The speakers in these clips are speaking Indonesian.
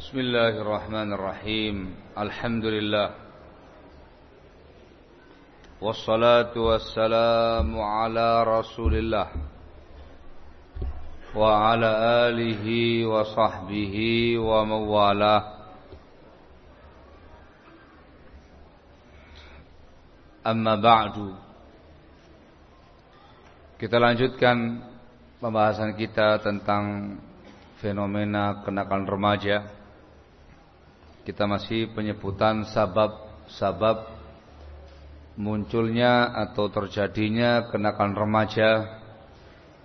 بسم الله الرحمن الرحيم الحمد لله والصلاة والسلام على رسول الله وعلى آله وصحبه ومن والاه أما بعد Kita lanjutkan pembahasan kita tentang fenomena kenakalan remaja. kita masih penyebutan sabab-sabab munculnya atau terjadinya kenakalan remaja,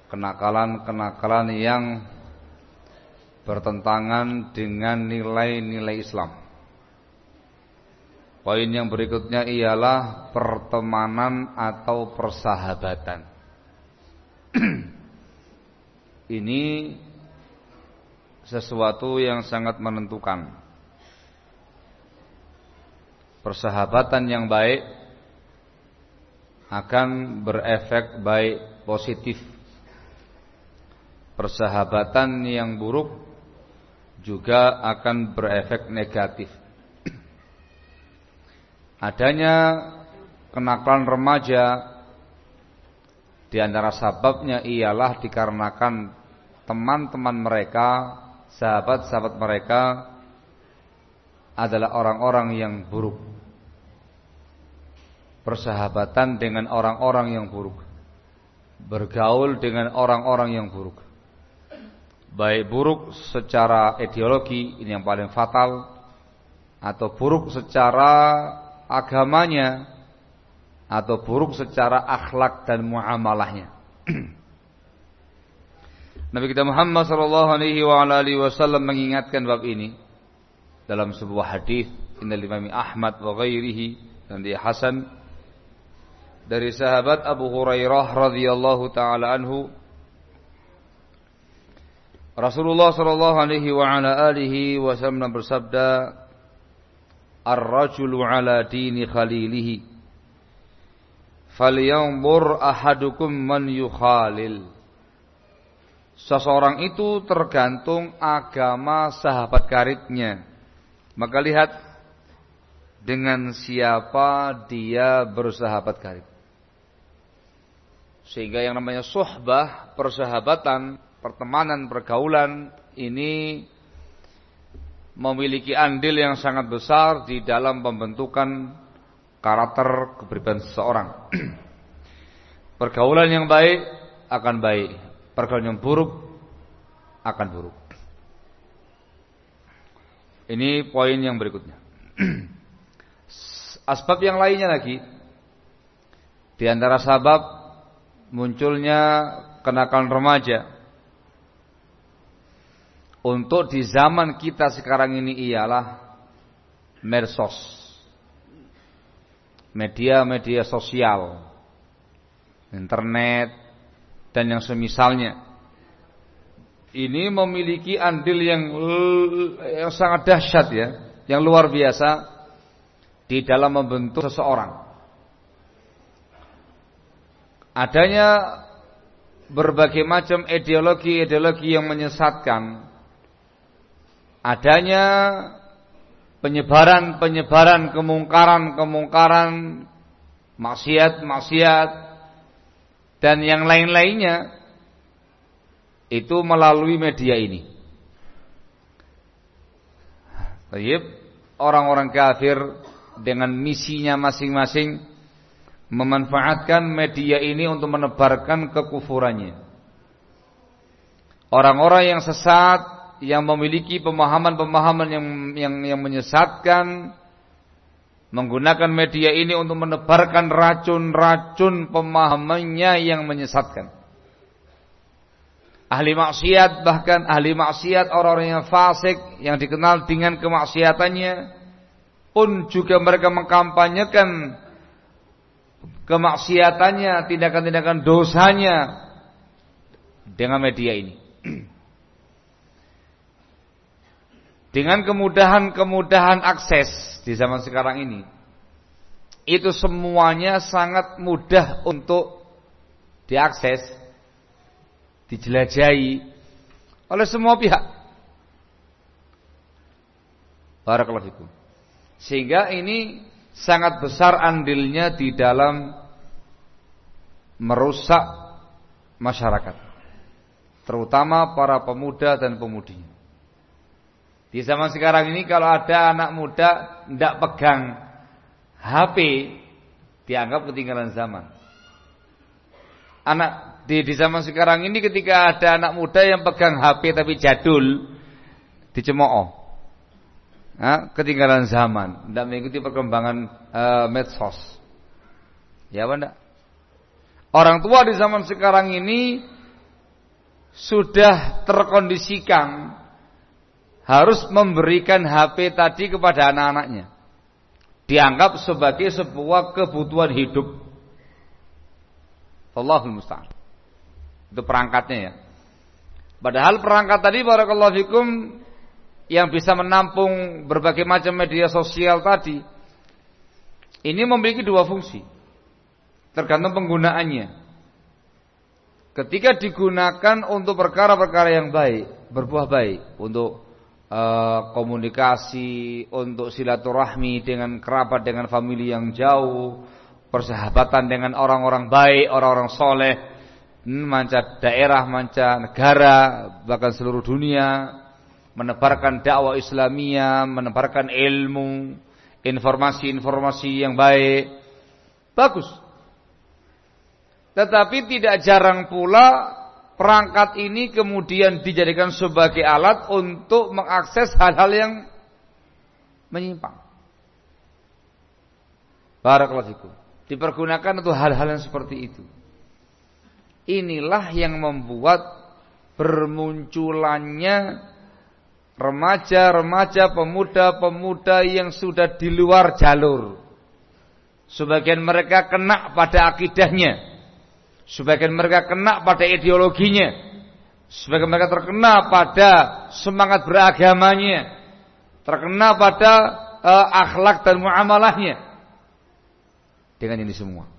kenakalan-kenakalan yang bertentangan dengan nilai-nilai Islam. Poin yang berikutnya ialah pertemanan atau persahabatan. Ini sesuatu yang sangat menentukan. Persahabatan yang baik akan berefek baik positif. Persahabatan yang buruk juga akan berefek negatif. Adanya kenakalan remaja di antara sababnya ialah dikarenakan teman-teman mereka, sahabat-sahabat mereka adalah orang-orang yang buruk. Persahabatan dengan orang-orang yang buruk. Bergaul dengan orang-orang yang buruk. Baik buruk secara ideologi, ini yang paling fatal. Atau buruk secara agamanya, atau buruk secara akhlak dan muamalahnya. Nabi kita Muhammad sallallahu alaihi wasallam mengingatkan bab ini dalam sebuah hadis innal Imam Ahmad wa ghairihi dan dia hasan dari sahabat Abu Hurairah radhiyallahu taala anhu Rasulullah sallallahu alaihi wa ala alihi wasallam bersabda Ar-rajulu ala dini khalilihi falyanzur ahadukum man yukhalil Seseorang itu tergantung agama sahabat karibnya. Maka lihat dengan siapa dia bersahabat karib. Sehingga yang namanya sohbah, persahabatan, pertemanan, pergaulan ini memiliki andil yang sangat besar di dalam pembentukan karakter kepribadian seseorang. Pergaulan yang baik akan baik, pergaulan yang buruk akan buruk. Ini poin yang berikutnya. Asbab yang lainnya lagi di antara sabab munculnya kenakalan remaja. Untuk di zaman kita sekarang ini ialah medsos. Media-media sosial, internet, dan yang semisalnya. Ini memiliki andil yang, yang sangat dahsyat ya, yang luar biasa. Di dalam membentuk seseorang. Adanya berbagai macam ideologi-ideologi yang menyesatkan. Adanya penyebaran-penyebaran kemungkaran-kemungkaran, maksiat-maksiat dan yang lain-lainnya itu melalui media ini. Baik, orang-orang kafir dengan misinya masing-masing memanfaatkan media ini untuk menebarkan kekufurannya. Orang-orang yang sesat yang memiliki pemahaman-pemahaman yang yang yang menyesatkan menggunakan media ini untuk menebarkan racun-racun pemahamannya yang menyesatkan. Ahli maksiat bahkan ahli maksiat orang-orang yang fasik yang dikenal dengan kemaksiatannya pun juga mereka mengkampanyekan kemaksiatannya, tindakan-tindakan dosanya dengan media ini. Dengan kemudahan-kemudahan akses di zaman sekarang ini. Itu semuanya sangat mudah untuk diakses, dijelajahi oleh semua pihak. Barakallahu fikum. Sehingga ini sangat besar andilnya di dalam merusak masyarakat. Terutama para pemuda dan pemudi. Di zaman sekarang ini kalau ada anak muda tidak pegang HP dianggap ketinggalan zaman. Anak di, di zaman sekarang ini ketika ada anak muda yang pegang HP tapi jadul dicemooh. Nah, ketinggalan zaman, tidak mengikuti perkembangan uh, medsos. Ya, apa Orang tua di zaman sekarang ini sudah terkondisikan harus memberikan HP tadi kepada anak-anaknya. Dianggap sebagai sebuah kebutuhan hidup. Allahul musta'an. Itu perangkatnya ya. Padahal perangkat tadi barakallahu fikum yang bisa menampung berbagai macam media sosial tadi ini memiliki dua fungsi. Tergantung penggunaannya. Ketika digunakan untuk perkara-perkara yang baik berbuah baik untuk uh, komunikasi untuk silaturahmi dengan kerabat dengan famili yang jauh persahabatan dengan orang-orang baik orang-orang soleh hmm, manca daerah manca negara bahkan seluruh dunia menebarkan dakwah Islamiyah, menebarkan ilmu, informasi-informasi yang baik. Bagus. Tetapi tidak jarang pula perangkat ini kemudian dijadikan sebagai alat untuk mengakses hal-hal yang menyimpang. Barakallahu Dipergunakan untuk hal-hal yang seperti itu. Inilah yang membuat bermunculannya remaja-remaja, pemuda-pemuda yang sudah di luar jalur. Sebagian mereka kena pada akidahnya. Sebagian mereka kena pada ideologinya. Sebagian mereka terkena pada semangat beragamanya. Terkena pada uh, akhlak dan muamalahnya. Dengan ini semua.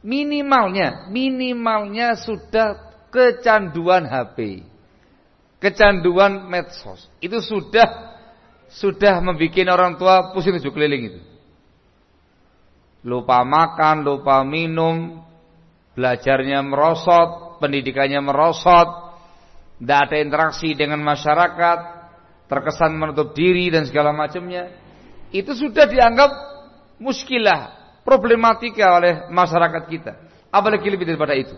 Minimalnya, minimalnya sudah kecanduan HP kecanduan medsos itu sudah sudah membuat orang tua pusing tujuh keliling itu. Lupa makan, lupa minum, belajarnya merosot, pendidikannya merosot, tidak ada interaksi dengan masyarakat, terkesan menutup diri dan segala macamnya. Itu sudah dianggap muskilah, problematika oleh masyarakat kita. Apalagi lebih daripada itu.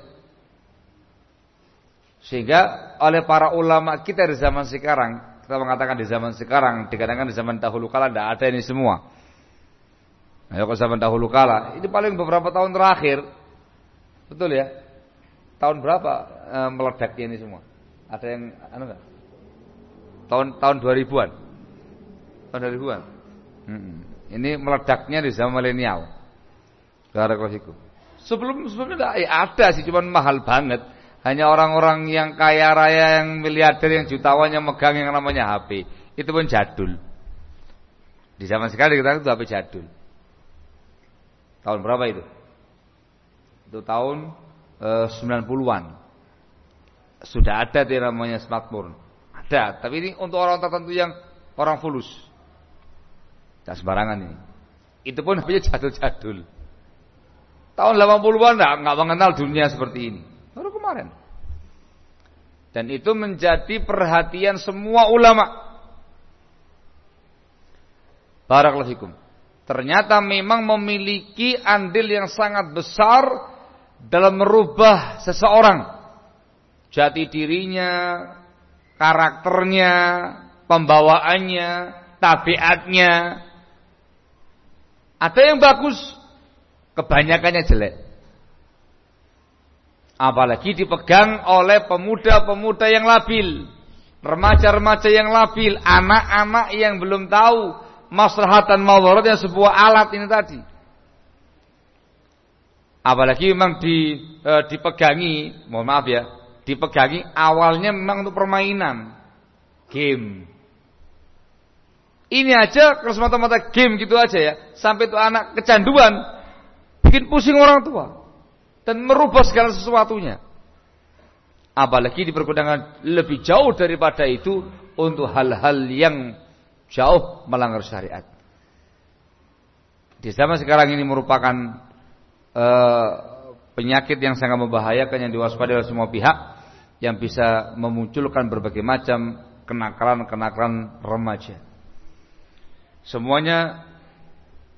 Sehingga oleh para ulama kita di zaman sekarang, kita mengatakan di zaman sekarang, dikatakan di zaman dahulu kala tidak ada ini semua. Ayo ke zaman dahulu kala, ini paling beberapa tahun terakhir, betul ya? Tahun berapa e, meledaknya ini semua? Ada yang anu enggak? Tahun tahun 2000-an. Tahun 2000-an. Hmm. Ini meledaknya di zaman milenial. Sebelum sebelumnya ya ada sih, cuman mahal banget. Hanya orang-orang yang kaya raya, yang miliarder, yang jutawan yang megang yang namanya HP. Itu pun jadul. Di zaman sekarang kita itu HP jadul. Tahun berapa itu? Itu tahun eh, 90-an. Sudah ada yang namanya smartphone. Ada, tapi ini untuk orang tertentu yang orang fulus. Tidak sembarangan ini. Itu pun HP jadul-jadul. Tahun 80-an enggak mengenal dunia seperti ini. Kemarin. Dan itu menjadi perhatian semua ulama. Barakallahu Ternyata memang memiliki andil yang sangat besar dalam merubah seseorang. Jati dirinya, karakternya, pembawaannya, tabiatnya. Ada yang bagus, kebanyakannya jelek. Apalagi dipegang oleh pemuda-pemuda yang labil, remaja-remaja yang labil, anak-anak yang belum tahu maslahatan yang sebuah alat ini tadi. Apalagi memang di, e, dipegangi, mohon maaf ya, dipegangi awalnya memang untuk permainan, game. Ini aja kalau semata-mata game gitu aja ya, sampai itu anak kecanduan, bikin pusing orang tua dan merubah segala sesuatunya. Apalagi dipergunakan lebih jauh daripada itu untuk hal-hal yang jauh melanggar syariat. Di zaman sekarang ini merupakan uh, penyakit yang sangat membahayakan yang diwaspadai oleh semua pihak yang bisa memunculkan berbagai macam kenakalan-kenakalan remaja. Semuanya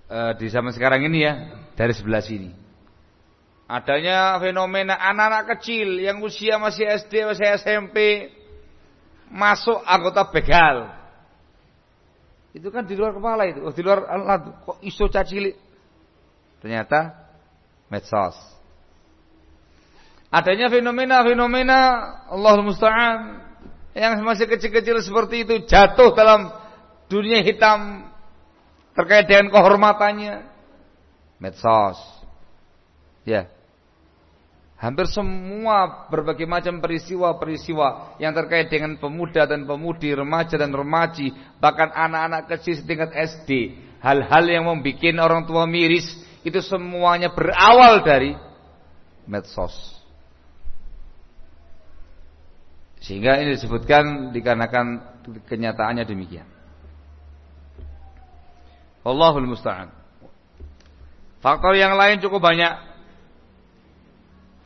uh, di zaman sekarang ini ya dari sebelah sini. Adanya fenomena anak-anak kecil yang usia masih SD, masih SMP masuk anggota begal. Itu kan di luar kepala itu, oh, di luar alat kok iso cacilik. Ternyata medsos. Adanya fenomena-fenomena Allah musta'an yang masih kecil-kecil seperti itu jatuh dalam dunia hitam terkait dengan kehormatannya medsos. Ya. Hampir semua berbagai macam peristiwa-peristiwa yang terkait dengan pemuda dan pemudi, remaja dan remaji, bahkan anak-anak kecil setingkat SD, hal-hal yang membuat orang tua miris itu semuanya berawal dari medsos. Sehingga ini disebutkan dikarenakan kenyataannya demikian. Allahul musta'an. Faktor yang lain cukup banyak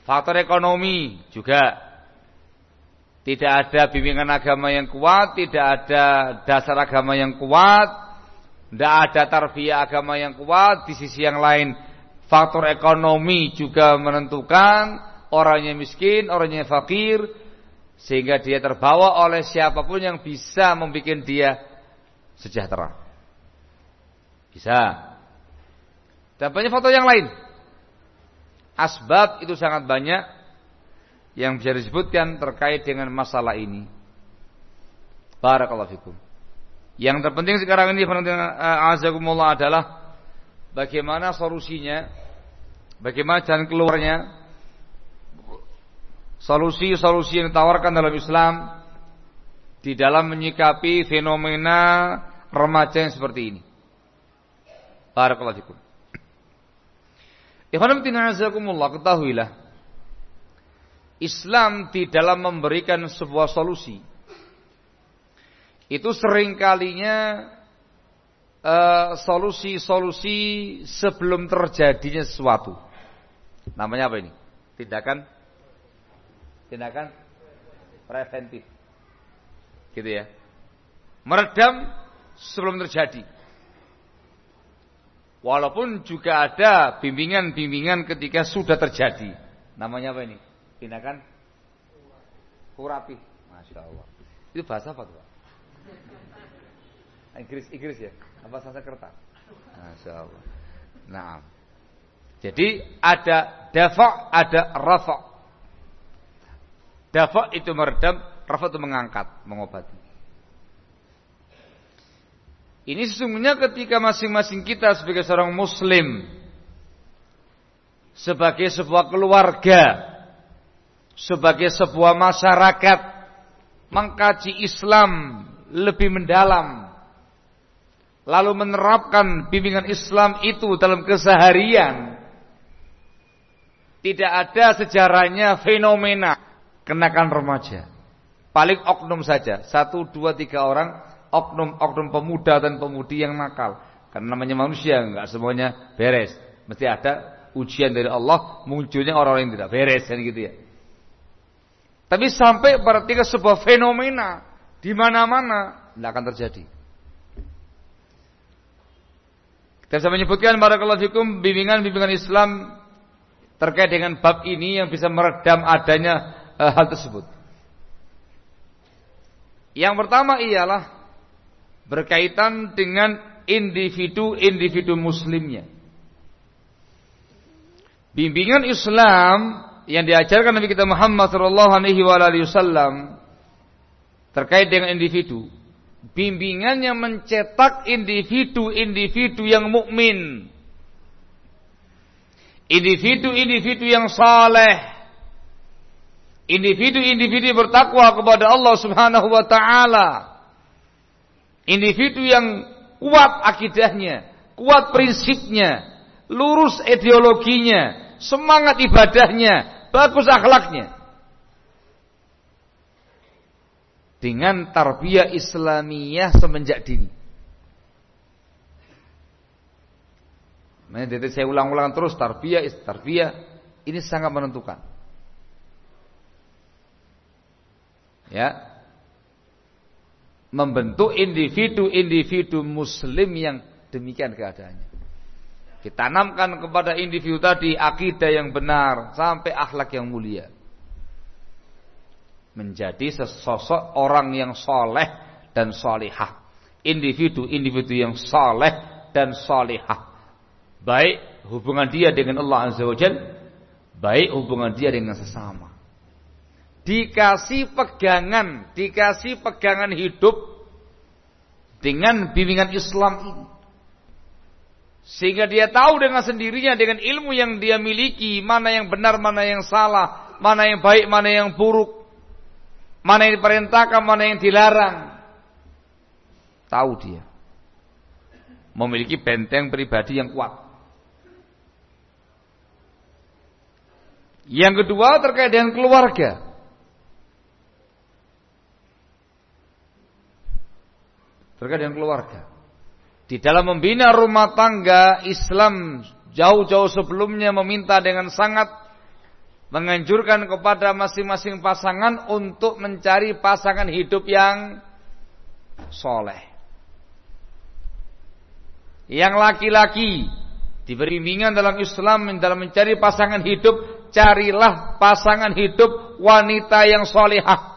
Faktor ekonomi juga tidak ada bimbingan agama yang kuat, tidak ada dasar agama yang kuat, tidak ada tarbiyah agama yang kuat. Di sisi yang lain, faktor ekonomi juga menentukan orangnya miskin, orangnya fakir, sehingga dia terbawa oleh siapa pun yang bisa membuat dia sejahtera. Bisa. Dan banyak faktor yang lain. Asbab itu sangat banyak yang bisa disebutkan terkait dengan masalah ini. Barakallahu fikum. Yang terpenting sekarang ini eh, azakumullah adalah bagaimana solusinya, bagaimana jalan keluarnya, solusi-solusi yang ditawarkan dalam Islam di dalam menyikapi fenomena remaja yang seperti ini. Barakallahu fikum. Ikhwanam azakumullah ketahuilah Islam di dalam memberikan sebuah solusi itu seringkalinya solusi-solusi uh, sebelum terjadinya sesuatu. Namanya apa ini? Tindakan tindakan preventif. Gitu ya. Meredam sebelum terjadi. Walaupun juga ada bimbingan-bimbingan ketika sudah terjadi. Namanya apa ini? Tindakan kuratif. Masya Allah. Itu bahasa apa tuh? Inggris, Inggris ya? Apa kertas? Masya Allah. Nah, jadi ada dafa, ada rafa. Dafa itu meredam, rafa itu mengangkat, mengobati. Ini sesungguhnya ketika masing-masing kita sebagai seorang muslim sebagai sebuah keluarga, sebagai sebuah masyarakat mengkaji Islam lebih mendalam lalu menerapkan bimbingan Islam itu dalam keseharian tidak ada sejarahnya fenomena. Kenakan remaja. Paling oknum saja. Satu dua tiga orang oknum-oknum pemuda dan pemudi yang nakal. Karena namanya manusia, enggak semuanya beres. Mesti ada ujian dari Allah, munculnya orang-orang yang tidak beres kan gitu ya. Tapi sampai pada tingkat sebuah fenomena di mana-mana tidak akan terjadi. Kita bisa menyebutkan barakallahu fikum bimbingan-bimbingan Islam terkait dengan bab ini yang bisa meredam adanya uh, hal tersebut. Yang pertama ialah berkaitan dengan individu-individu muslimnya. Bimbingan Islam yang diajarkan Nabi kita Muhammad sallallahu alaihi wasallam terkait dengan individu, bimbingannya mencetak individu-individu yang mukmin. Individu-individu yang saleh. Individu-individu bertakwa kepada Allah Subhanahu wa taala Individu yang kuat akidahnya, kuat prinsipnya, lurus ideologinya, semangat ibadahnya, bagus akhlaknya. Dengan tarbiyah Islamiyah semenjak dini. Nah, jadi saya ulang-ulang terus tarbiyah, tarbiyah ini sangat menentukan. Ya, Membentuk individu-individu muslim yang demikian keadaannya. Ditanamkan kepada individu tadi akidah yang benar sampai akhlak yang mulia. Menjadi sesosok orang yang soleh dan solihah. Individu-individu yang soleh dan solihah. Baik hubungan dia dengan Allah Azza wa Jalla Baik hubungan dia dengan sesama. Dikasih pegangan, dikasih pegangan hidup dengan bimbingan Islam ini. Sehingga dia tahu dengan sendirinya dengan ilmu yang dia miliki mana yang benar, mana yang salah, mana yang baik, mana yang buruk, mana yang diperintahkan, mana yang dilarang. Tahu dia. Memiliki benteng pribadi yang kuat. Yang kedua terkait dengan keluarga. Terkait dengan keluarga. Di dalam membina rumah tangga Islam jauh-jauh sebelumnya meminta dengan sangat menganjurkan kepada masing-masing pasangan untuk mencari pasangan hidup yang soleh. Yang laki-laki diberi bimbingan dalam Islam dalam mencari pasangan hidup carilah pasangan hidup wanita yang solehah.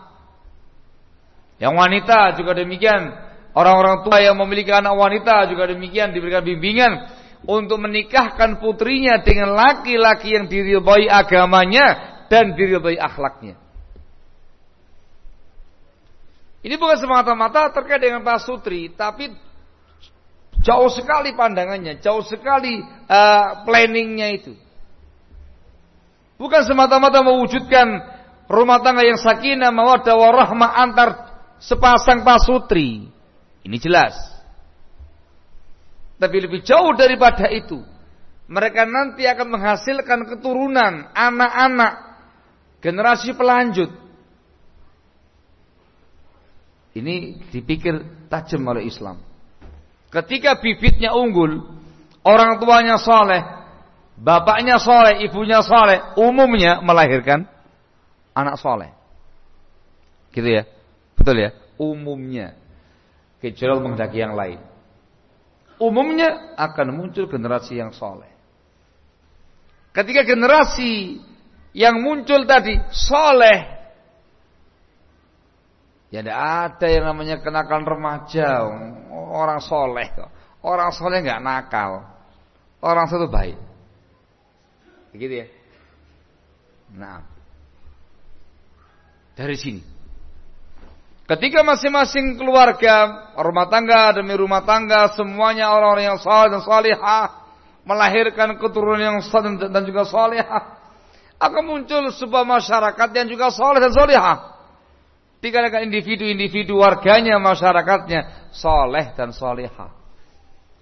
Yang wanita juga demikian. Orang-orang tua yang memiliki anak wanita juga demikian diberikan bimbingan untuk menikahkan putrinya dengan laki-laki yang diridhoi agamanya dan diridhoi akhlaknya. Ini bukan semata-mata terkait dengan pasutri, tapi jauh sekali pandangannya, jauh sekali uh, planningnya itu. Bukan semata-mata mewujudkan rumah tangga yang sakinah, mawaddah warahmah antar sepasang pasutri. Ini jelas. Tapi lebih jauh daripada itu. Mereka nanti akan menghasilkan keturunan, anak-anak, generasi pelanjut. Ini dipikir tajam oleh Islam. Ketika bibitnya unggul, orang tuanya soleh, bapaknya soleh, ibunya soleh, umumnya melahirkan anak soleh. Gitu ya, betul ya, umumnya. Kecuali menghendaki yang lain. Umumnya akan muncul generasi yang soleh. Ketika generasi yang muncul tadi soleh, ya tidak ada yang namanya kenakan remaja, orang soleh Orang soleh nggak nakal, orang satu baik. Begitu ya. Nah. Dari sini. Ketika masing-masing keluarga, rumah tangga demi rumah tangga, semuanya orang-orang yang saleh dan salihah, melahirkan keturunan yang saleh dan juga salihah, akan muncul sebuah masyarakat yang juga saleh dan salihah. Dikarenakan individu-individu warganya, masyarakatnya, saleh dan salihah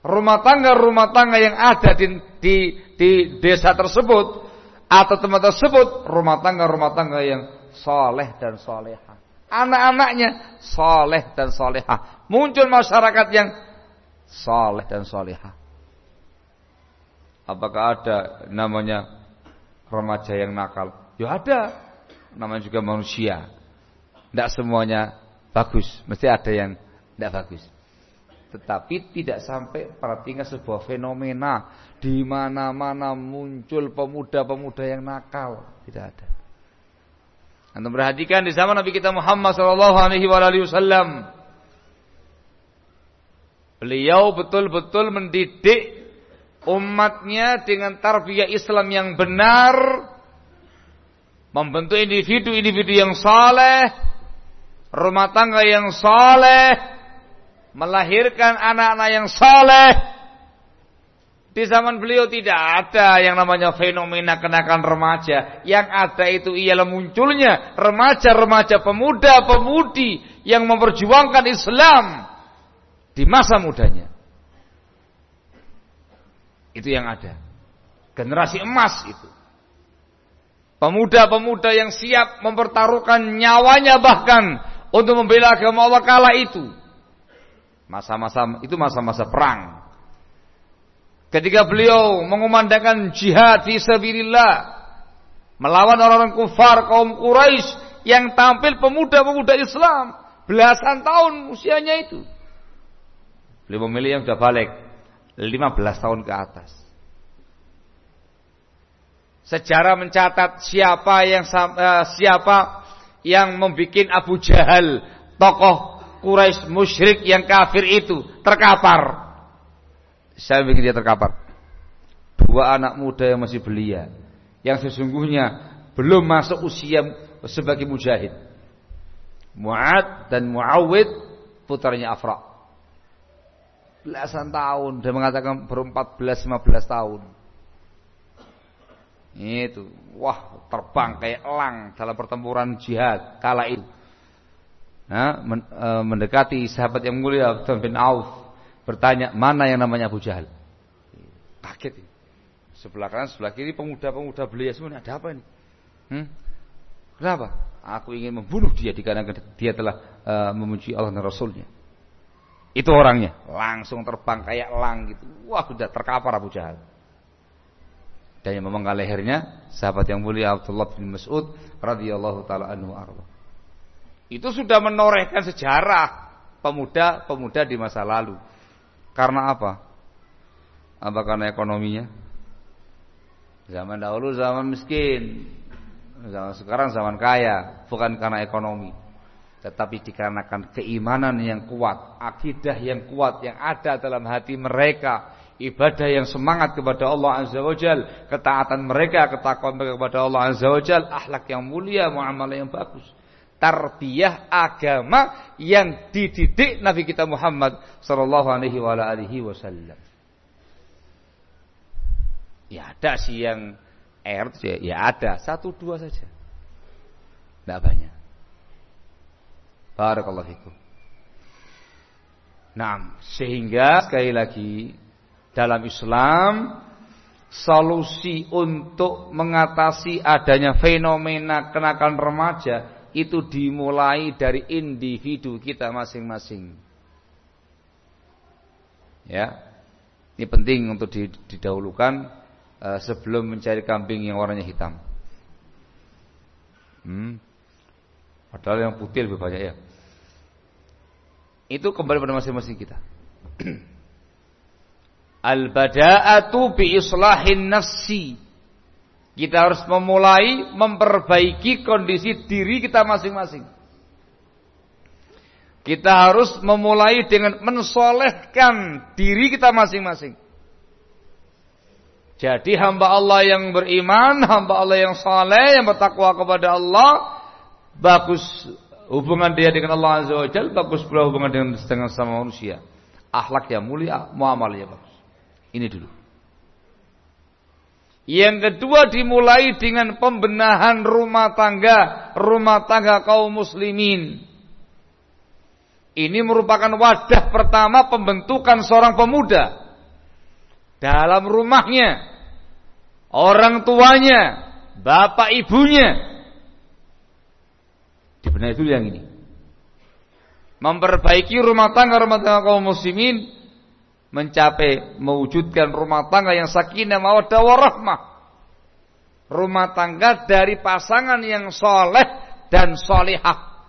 rumah tangga-rumah tangga yang ada di, di, di desa tersebut atau tempat tersebut rumah tangga-rumah tangga yang soleh dan soleha. Anak-anaknya soleh dan soleha. Muncul masyarakat yang soleh dan soleha. Apakah ada namanya remaja yang nakal? Ya ada. Namanya juga manusia. Tidak semuanya bagus. Mesti ada yang tidak bagus. Tetapi tidak sampai perhatikan sebuah fenomena di mana-mana muncul pemuda-pemuda yang nakal, tidak ada. Anda perhatikan di zaman Nabi kita Muhammad sallallahu alaihi wasallam Beliau betul-betul mendidik umatnya dengan tarbiyah Islam yang benar, membentuk individu-individu yang saleh, rumah tangga yang saleh, melahirkan anak-anak yang saleh. Di zaman beliau tidak ada yang namanya fenomena kenakan remaja. Yang ada itu ialah munculnya remaja-remaja pemuda-pemudi yang memperjuangkan Islam di masa mudanya. Itu yang ada. Generasi emas itu. Pemuda-pemuda yang siap mempertaruhkan nyawanya bahkan untuk membela agama Allah kala itu. Masa-masa itu masa-masa perang. Ketika beliau mengumandangkan jihad fi sabilillah melawan orang-orang kufar kaum Quraisy yang tampil pemuda-pemuda Islam belasan tahun usianya itu. Beliau memilih yang sudah balik 15 tahun ke atas. Sejarah mencatat siapa yang uh, siapa yang membuat Abu Jahal tokoh Quraisy musyrik yang kafir itu terkapar. Saya bikin dia terkapar. Dua anak muda yang masih belia, yang sesungguhnya belum masuk usia sebagai mujahid. Mu'ad dan Muawid putranya Afra. Belasan tahun dia mengatakan baru 14 15 tahun. Itu, wah terbang kayak elang dalam pertempuran jihad kala itu. Nah, mendekati sahabat yang mulia Abdul bin Auf bertanya mana yang namanya Abu Jahal. Kaget. Sebelah kanan, sebelah kiri pemuda-pemuda belia semua. Ada apa ini? Hmm? Kenapa? Aku ingin membunuh dia dikarenakan dia telah uh, memuji Allah dan Rasulnya. Itu orangnya. Langsung terbang kayak elang gitu. Wah, sudah terkapar Abu Jahal dan yang memenggal lehernya sahabat yang mulia Abdullah bin Mas'ud radhiyallahu taala anhu arba. Itu sudah menorehkan sejarah pemuda-pemuda di masa lalu. Karena apa? Apa karena ekonominya? Zaman dahulu zaman miskin. Zaman sekarang zaman kaya, bukan karena ekonomi. Tetapi dikarenakan keimanan yang kuat, akidah yang kuat yang ada dalam hati mereka ibadah yang semangat kepada Allah Azza wa Jal, ketaatan mereka, ketakwaan mereka kepada Allah Azza wa Jal, akhlak yang mulia, muamalah yang bagus. Tarbiyah agama yang dididik Nabi kita Muhammad sallallahu alaihi wasallam. Ya ada sih yang air ya ada satu dua saja. Tidak banyak. Barakallahu fikum. Nah, sehingga sekali lagi dalam Islam solusi untuk mengatasi adanya fenomena kenakan remaja itu dimulai dari individu kita masing-masing. Ya. Ini penting untuk didahulukan uh, sebelum mencari kambing yang warnanya hitam. Hmm. Padahal yang putih lebih banyak ya. Itu kembali pada masing-masing kita. Al-bada'atu bi islahin nafsi. Kita harus memulai memperbaiki kondisi diri kita masing-masing. Kita harus memulai dengan mensolehkan diri kita masing-masing. Jadi hamba Allah yang beriman, hamba Allah yang saleh, yang bertakwa kepada Allah, bagus hubungan dia dengan Allah Azza wa Jalla, bagus pula hubungan dengan, dengan sama manusia. Akhlak yang mulia, muamalah yang bagus. Ini dulu. Yang kedua dimulai dengan pembenahan rumah tangga, rumah tangga kaum muslimin. Ini merupakan wadah pertama pembentukan seorang pemuda dalam rumahnya, orang tuanya, bapak ibunya. Dibenahi dulu yang ini. Memperbaiki rumah tangga rumah tangga kaum muslimin mencapai mewujudkan rumah tangga yang sakinah mawaddah warahmah. Rumah tangga dari pasangan yang soleh dan solihah.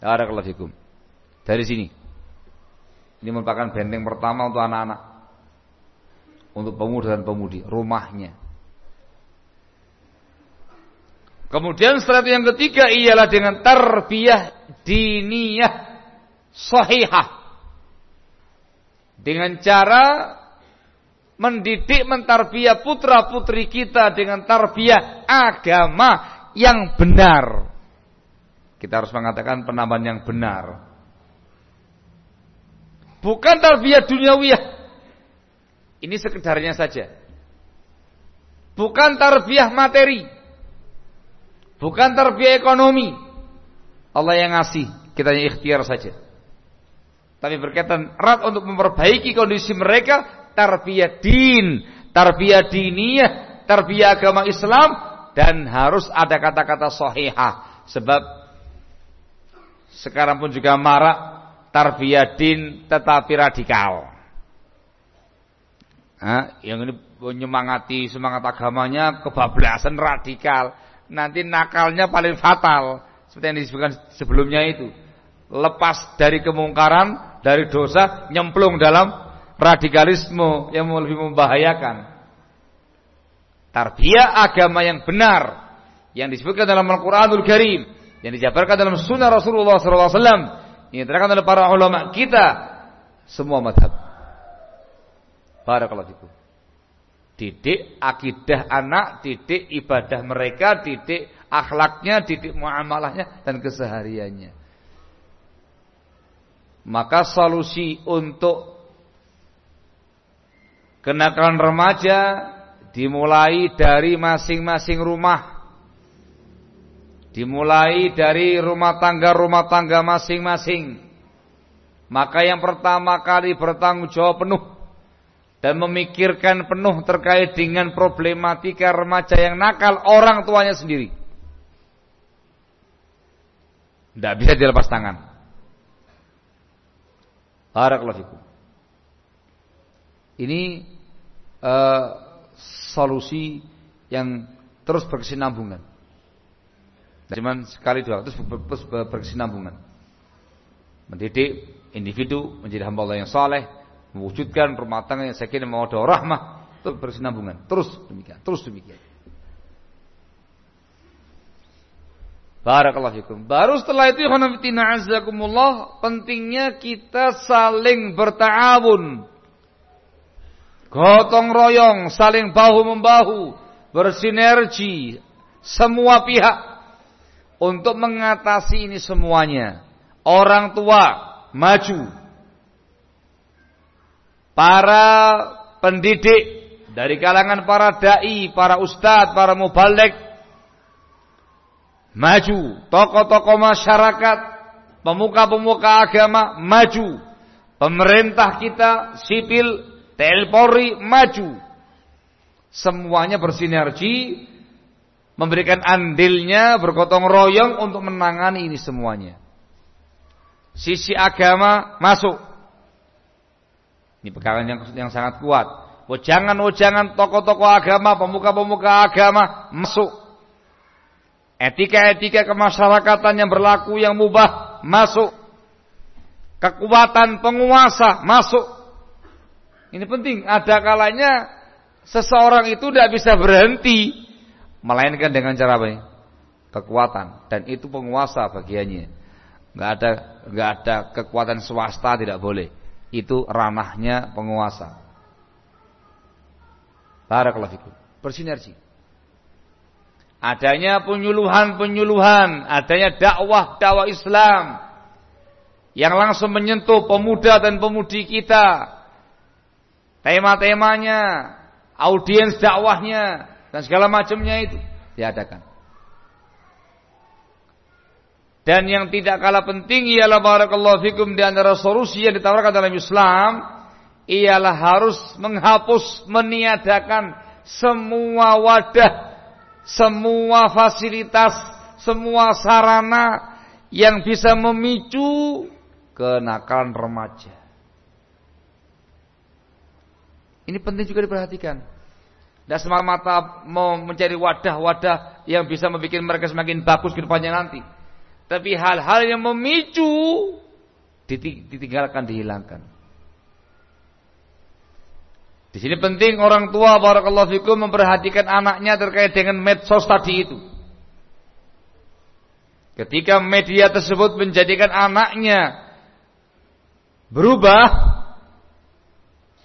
Barakallahu fikum. Dari sini. Ini merupakan benteng pertama untuk anak-anak. Untuk pemuda dan pemudi. Rumahnya. Kemudian strategi yang ketiga ialah dengan tarbiyah diniyah sahihah dengan cara mendidik mentarbiah putra putri kita dengan tarbiyah agama yang benar. Kita harus mengatakan penambahan yang benar. Bukan tarbiyah duniawiyah. Ini sekedarnya saja. Bukan tarbiyah materi. Bukan tarbiyah ekonomi. Allah yang ngasih, kita yang ikhtiar saja. Tapi berkaitan erat untuk memperbaiki kondisi mereka tarbiyah din, tarbiyah diniyah, tarbiyah agama Islam dan harus ada kata-kata sahihah sebab sekarang pun juga marak tarbiyah din tetapi radikal. Nah, yang ini menyemangati semangat agamanya kebablasan radikal. Nanti nakalnya paling fatal. Seperti yang disebutkan sebelumnya itu. Lepas dari kemungkaran, dari dosa, nyemplung dalam radikalisme yang lebih membahayakan. Tarbiyah agama yang benar yang disebutkan dalam Al-Qur'anul Karim, yang dijabarkan dalam sunnah Rasulullah SAW, yang diterangkan oleh para ulama kita, semua madhab. Barakallahu fikum. Didik akidah anak, didik ibadah mereka, didik akhlaknya, didik muamalahnya dan kesehariannya. Maka solusi untuk kenakalan remaja dimulai dari masing-masing rumah. Dimulai dari rumah tangga-rumah tangga masing-masing. Maka yang pertama kali bertanggung jawab penuh dan memikirkan penuh terkait dengan problematika remaja yang nakal orang tuanya sendiri. Tidak bisa dilepas tangan. Barakallahu Ini uh, solusi yang terus berkesinambungan. Cuman sekali dua terus berkesinambungan. Mendidik individu menjadi hamba Allah yang saleh, mewujudkan rumah tangga yang sakinah mawaddah rahmah itu bersinambungan terus demikian terus demikian Barakallahu fikum. Baru setelah itu khonaftina azzakumullah pentingnya kita saling bertawun. Gotong royong, saling bahu membahu, bersinergi semua pihak untuk mengatasi ini semuanya. Orang tua maju para pendidik dari kalangan para dai, para ustadz, para mubalik maju, tokoh-tokoh masyarakat, pemuka-pemuka agama maju, pemerintah kita sipil, Polri maju. Semuanya bersinergi memberikan andilnya bergotong royong untuk menangani ini semuanya. Sisi agama masuk, ini pegangan yang, yang sangat kuat. Wajangan-wajangan tokoh-tokoh agama, pemuka-pemuka agama masuk. Etika-etika kemasyarakatan yang berlaku yang mubah masuk. Kekuatan penguasa masuk. Ini penting. Ada kalanya seseorang itu tidak bisa berhenti. Melainkan dengan cara apa? Kekuatan. Dan itu penguasa bagiannya. Gak ada, gak ada kekuatan swasta tidak boleh itu ranahnya penguasa. Barakallahu fikum. Bersinergi. Adanya penyuluhan-penyuluhan, adanya dakwah-dakwah Islam yang langsung menyentuh pemuda dan pemudi kita. Tema-temanya, audiens dakwahnya dan segala macamnya itu diadakan. Dan yang tidak kalah penting ialah barakallahu fikum di antara solusi yang ditawarkan dalam Islam ialah harus menghapus, meniadakan semua wadah, semua fasilitas, semua sarana yang bisa memicu kenakalan remaja. Ini penting juga diperhatikan. Dan semata-mata mau mencari wadah-wadah yang bisa membuat mereka semakin bagus ke depannya nanti. Tapi hal-hal yang memicu ditinggalkan, dihilangkan. Di sini penting orang tua barakallahu fikum memperhatikan anaknya terkait dengan medsos tadi itu. Ketika media tersebut menjadikan anaknya berubah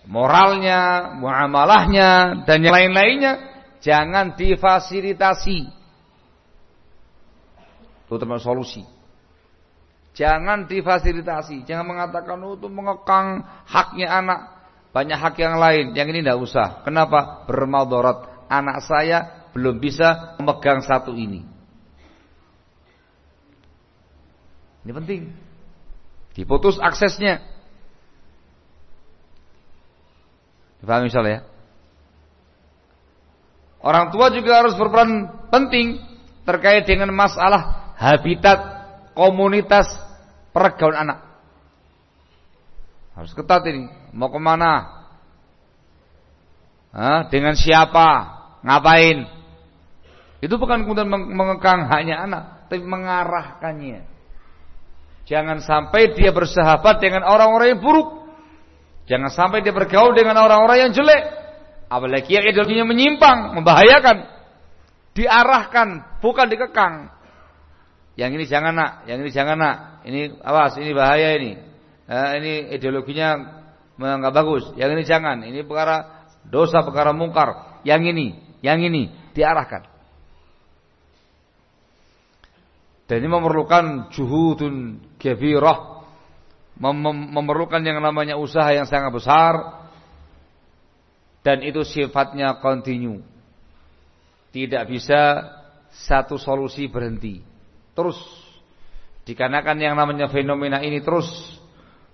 moralnya, muamalahnya dan yang lain-lainnya, jangan difasilitasi itu termasuk solusi. Jangan difasilitasi, jangan mengatakan oh, itu mengekang haknya anak. Banyak hak yang lain, yang ini tidak usah. Kenapa? Bermadarat. Anak saya belum bisa memegang satu ini. Ini penting. Diputus aksesnya. Dipahami misalnya ya? Orang tua juga harus berperan penting terkait dengan masalah habitat komunitas pergaulan anak. Harus ketat ini. Mau ke mana? Hah? Dengan siapa? Ngapain? Itu bukan kemudian mengekang hanya anak, tapi mengarahkannya. Jangan sampai dia bersahabat dengan orang-orang yang buruk. Jangan sampai dia bergaul dengan orang-orang yang jelek. Apalagi yang ideologinya menyimpang, membahayakan. Diarahkan, bukan dikekang. Yang ini jangan nak, yang ini jangan nak. Ini awas, ini bahaya ini. Eh, ini ideologinya nggak bagus. Yang ini jangan. Ini perkara dosa, perkara mungkar. Yang ini, yang ini diarahkan. Dan ini memerlukan juhudun kabirah. Mem memerlukan yang namanya usaha yang sangat besar. Dan itu sifatnya kontinu. Tidak bisa satu solusi berhenti. Terus dikarenakan yang namanya fenomena ini terus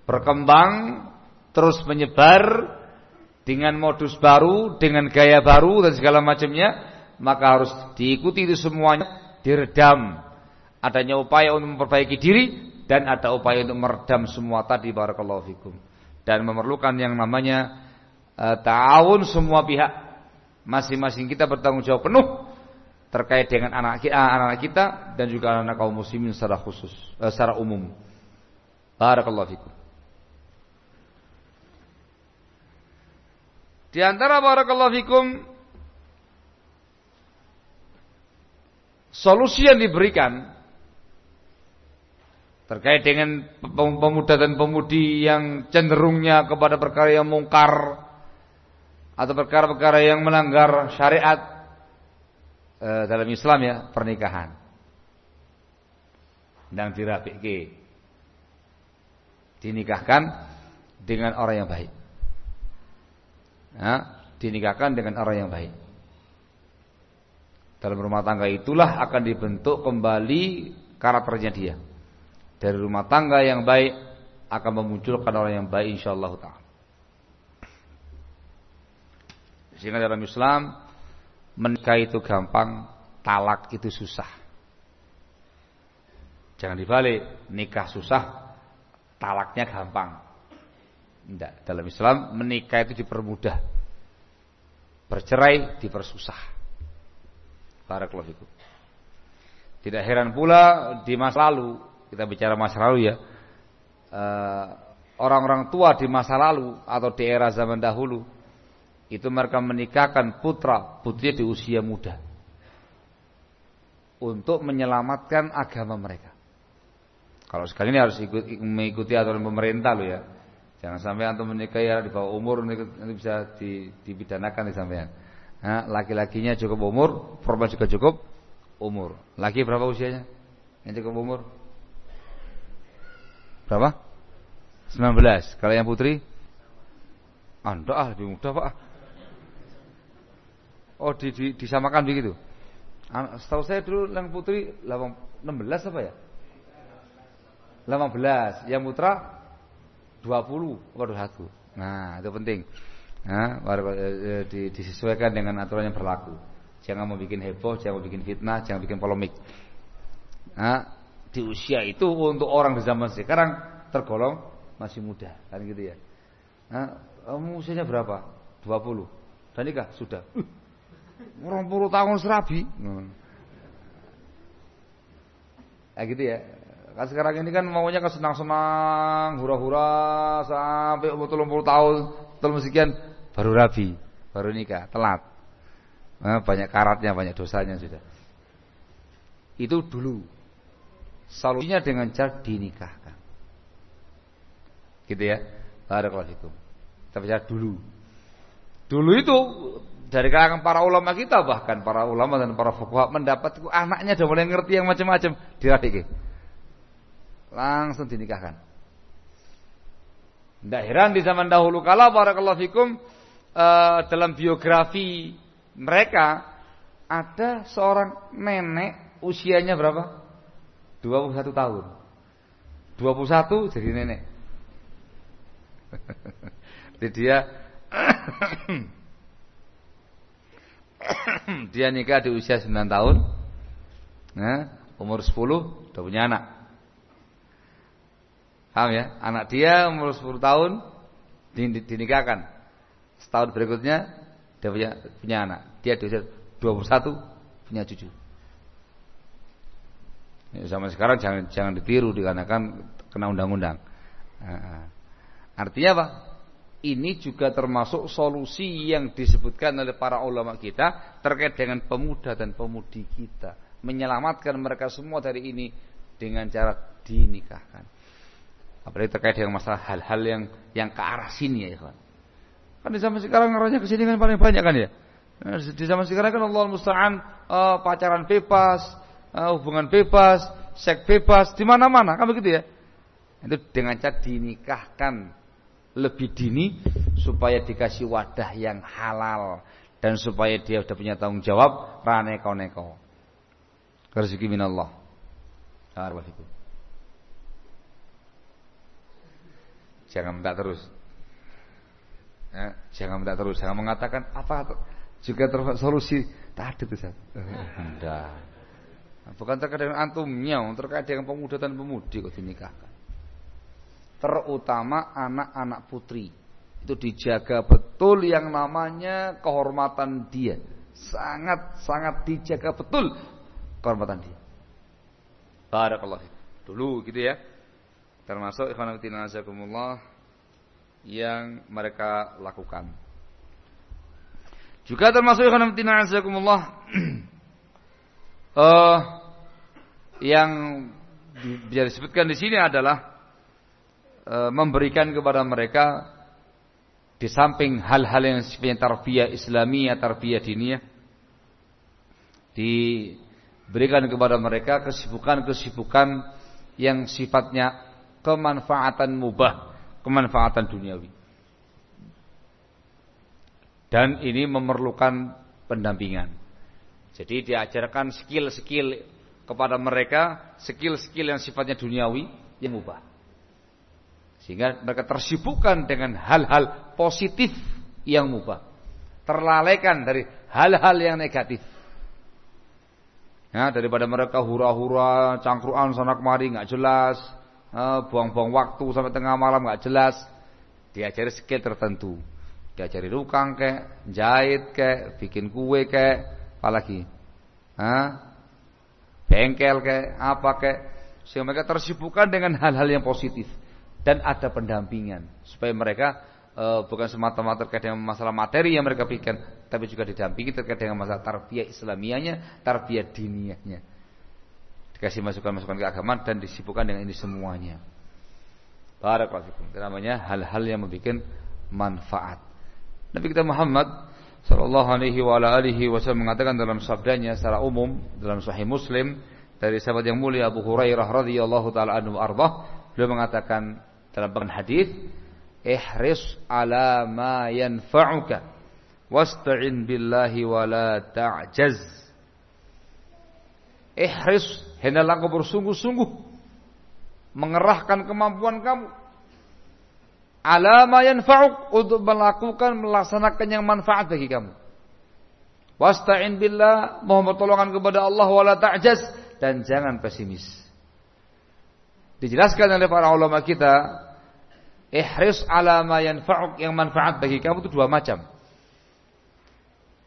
berkembang, terus menyebar dengan modus baru, dengan gaya baru dan segala macamnya, maka harus diikuti itu semuanya, diredam. Adanya upaya untuk memperbaiki diri dan ada upaya untuk meredam semua tadi barakallahu fikum. Dan memerlukan yang namanya uh, ta'awun semua pihak. Masing-masing kita bertanggung jawab penuh terkait dengan anak kita, anak kita dan juga anak kaum muslimin secara khusus uh, secara umum. Barakallahu fikum di antara barakallahu fikum solusi yang diberikan terkait dengan pemuda dan pemudi yang cenderungnya kepada perkara yang mungkar atau perkara-perkara yang melanggar syariat e, dalam Islam ya pernikahan. Dan dirapike dinikahkan dengan orang yang baik ya, dinikahkan dengan orang yang baik dalam rumah tangga itulah akan dibentuk kembali karakternya dia dari rumah tangga yang baik akan memunculkan orang yang baik insyaallah taala. Sehingga dalam Islam menikah itu gampang, talak itu susah. Jangan dibalik, nikah susah, talaknya gampang. Tidak, dalam Islam menikah itu dipermudah. Bercerai dipersusah. Barakallahu fikum. Tidak heran pula di masa lalu kita bicara masa lalu ya eh, orang-orang tua di masa lalu atau di era zaman dahulu itu mereka menikahkan putra putrinya di usia muda untuk menyelamatkan agama mereka. Kalau sekali ini harus ikut, mengikuti aturan pemerintah lo ya. Jangan sampai antum menikah ya di bawah umur nanti bisa dipidanakan di sampean. Nah, laki-lakinya cukup umur, perempuan juga cukup umur. Laki berapa usianya? Yang cukup umur? Berapa? 19. Kalau yang putri? Anda ah lebih muda Pak. Oh di, di, disamakan begitu. Setahu saya dulu yang putri 16 apa ya? 18. Yang putra 20. Waduh satu. Nah itu penting. Nah, eh, di, disesuaikan dengan aturan yang berlaku. Jangan mau bikin heboh, jangan mau bikin fitnah, jangan bikin polemik. Nah, di usia itu untuk orang di zaman sekarang tergolong masih muda kan gitu ya. Nah, kamu usianya berapa? 20. Dan nikah sudah. Uh, puluh tahun serabi. Nah. Gitu ya. Kan sekarang ini kan maunya kan senang-senang, hura-hura sampai umur 30 tahun, terus sekian baru rabi, baru nikah, telat. Nah, banyak karatnya, banyak dosanya sudah. Itu dulu. Solusinya dengan cara dinikahkan. Gitu ya. Barakallahu fikum. Kita bicara dulu. Dulu itu dari kalangan para ulama kita bahkan para ulama dan para fuqaha mendapat anaknya sudah mulai ngerti yang macam-macam diradik. Langsung dinikahkan. Tidak heran di zaman dahulu kala barakallahu fikum uh, dalam biografi mereka ada seorang nenek usianya berapa? 21 tahun. 21 jadi nenek. jadi dia dia nikah di usia 9 tahun. Nah, umur 10 udah punya anak. Paham ya? Anak dia umur 10 tahun dinikahkan. Setahun berikutnya dia punya punya anak. Dia di usia 21 punya cucu. Ya, sama sekarang jangan jangan ditiru dikarenakan kena undang-undang. Nah, artinya apa? Ini juga termasuk solusi yang disebutkan oleh para ulama kita terkait dengan pemuda dan pemudi kita, menyelamatkan mereka semua dari ini dengan cara dinikahkan. Apalagi terkait dengan masalah hal-hal yang yang ke arah sini ya, ikhwan. Kan di zaman sekarang arahnya ke sini kan paling banyak kan ya. Nah, di zaman sekarang kan Allah musta'an uh, pacaran bebas, uh, hubungan bebas, seks bebas di mana-mana, kan begitu ya. Itu dengan cara dinikahkan lebih dini supaya dikasih wadah yang halal dan supaya dia sudah punya tanggung jawab raneko-neko. Rezeki minallah. Barakallahu Jangan minta terus. Ya, jangan minta terus, jangan mengatakan apa juga terdapat solusi. Tak ada itu, Tidak. Bukan terkait dengan antumnya, terkait dengan pemuda dan pemudi kok dinikahkan. Terutama anak-anak putri. Itu dijaga betul yang namanya kehormatan dia. Sangat-sangat dijaga betul kehormatan dia. Barakallah. Dulu gitu ya. Termasuk ikhwan yang mereka lakukan. Juga termasuk ikhwan fillah uh, yang bisa disebutkan di sini adalah uh, memberikan kepada mereka di samping hal-hal yang sifatnya tarbiyah Islamiyah, tarbiyah diniyah diberikan kepada mereka kesibukan-kesibukan yang sifatnya kemanfaatan mubah, kemanfaatan duniawi. Dan ini memerlukan pendampingan. Jadi diajarkan skill-skill kepada mereka, skill-skill yang sifatnya duniawi yang mubah. Sehingga mereka tersibukkan dengan hal-hal positif yang mubah. Terlalaikan dari hal-hal yang negatif. Ya, daripada mereka hura-hura, cangkruan sana kemari nggak jelas, buang-buang waktu sampai tengah malam nggak jelas. Diajari skill tertentu. Diajari rukang kek, jahit kek, bikin kue kek, apalagi Hah? bengkel kayak apa kayak sehingga mereka tersibukkan dengan hal-hal yang positif dan ada pendampingan supaya mereka e, bukan semata-mata terkait dengan masalah materi yang mereka pikirkan tapi juga didampingi terkait dengan masalah tarbiyah Islamiahnya, tarbiyah diniyahnya. Dikasih masukan-masukan ke agama dan disibukkan dengan ini semuanya. Barakallahu fikum. Namanya hal-hal yang membuat manfaat. Nabi kita Muhammad Sallallahu alaihi wa alihi wasallam mengatakan dalam sabdanya secara umum dalam Sahih Muslim dari sahabat yang mulia Abu Hurairah radhiyallahu taala anhu arba beliau mengatakan dalam bagian hadis ihris ala ma yanfa'uka wasta'in billahi wa la ta'jaz ihris hendaklah kau bersungguh-sungguh mengerahkan kemampuan kamu alama yanfa'uk untuk melakukan melaksanakan yang manfaat bagi kamu. Wasta'in billah, mohon pertolongan kepada Allah wala ta'jaz dan jangan pesimis. Dijelaskan oleh para ulama kita, ihris ala ma yanfa'uk yang manfaat bagi kamu itu dua macam.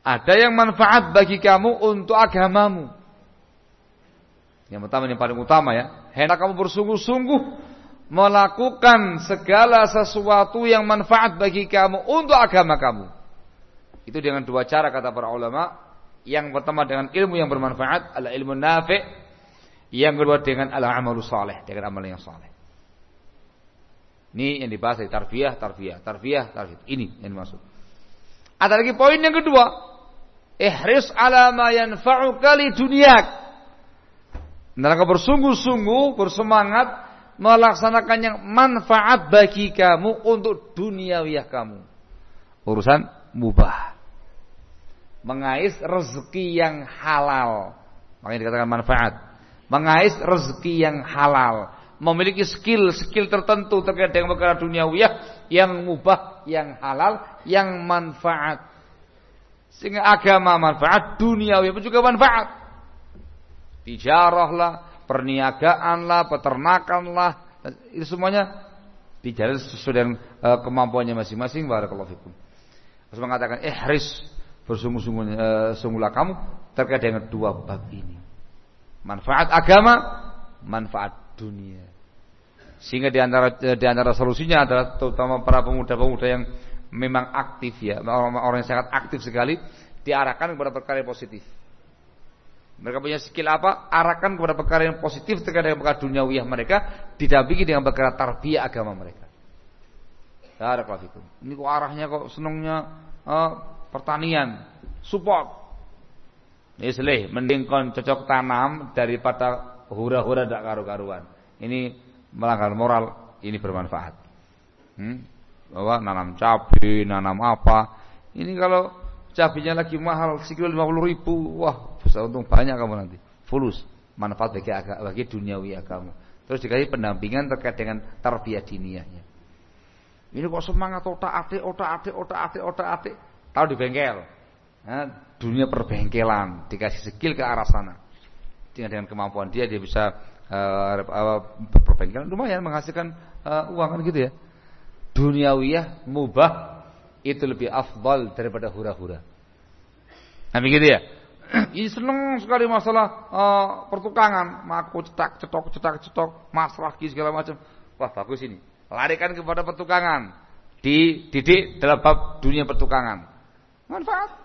Ada yang manfaat bagi kamu untuk agamamu. Yang pertama yang paling utama ya, hendak kamu bersungguh-sungguh melakukan segala sesuatu yang manfaat bagi kamu untuk agama kamu. Itu dengan dua cara kata para ulama. Yang pertama dengan ilmu yang bermanfaat, adalah ilmu nafi. Yang kedua dengan ala amalu saleh, dengan amal yang saleh. Ini yang dibahas dari tarbiyah, tarbiyah, tarbiyah, tarbiyah. Ini yang dimaksud. Ada lagi poin yang kedua. Ihris ala ma yanfa'uka li dunyak. Mereka bersungguh-sungguh, bersemangat melaksanakan yang manfaat bagi kamu untuk duniawiyah kamu. Urusan mubah. Mengais rezeki yang halal. Makanya dikatakan manfaat. Mengais rezeki yang halal. Memiliki skill-skill tertentu terkait dengan perkara duniawiyah yang mubah, yang halal, yang manfaat. Sehingga agama manfaat, duniawiyah pun juga manfaat. Tijarah lah, perniagaan lah, peternakan lah, itu semuanya dijalani sesuai dengan uh, kemampuannya masing-masing. Barakallahu fikum. Rasul mengatakan ihris bersungguh-sungguh e, sungguhlah kamu terkait dengan dua bab ini. Manfaat agama, manfaat dunia. Sehingga di antara di antara solusinya adalah terutama para pemuda-pemuda yang memang aktif ya, orang-orang yang sangat aktif sekali diarahkan kepada perkara yang positif. Mereka punya skill apa? Arahkan kepada perkara yang positif terkait dengan perkara duniawiyah mereka, didampingi dengan perkara tarbiyah agama mereka. Barakallahu Ini kok arahnya kok senangnya uh, pertanian, support. Islih, mending kon cocok tanam daripada hura-hura dak karu-karuan. Ini melanggar moral, ini bermanfaat. Hmm? Bahwa nanam cabai, nanam apa. Ini kalau cabainya lagi mahal, sekilo 50 ribu, wah bisa untung banyak kamu nanti. Fulus, manfaat bagi, bagi duniawi kamu. Terus dikasih pendampingan terkait dengan tarbiyah diniyahnya. Ini kok semangat otak atik, otak atik, otak atik, otak atik. Tahu di bengkel. Nah, dunia perbengkelan dikasih skill ke arah sana. Dengan dengan kemampuan dia dia bisa uh, uh, perbengkelan lumayan menghasilkan uh, uang kan gitu ya. Duniawiyah mubah itu lebih afdal daripada hura-hura. Nah begitu ya. Ini seneng sekali masalah uh, pertukangan, maku cetak, cetok, cetak, cetok, masalah segala macam. Wah bagus ini larikan kepada pertukangan. Dididik dalam bab dunia pertukangan. Manfaat.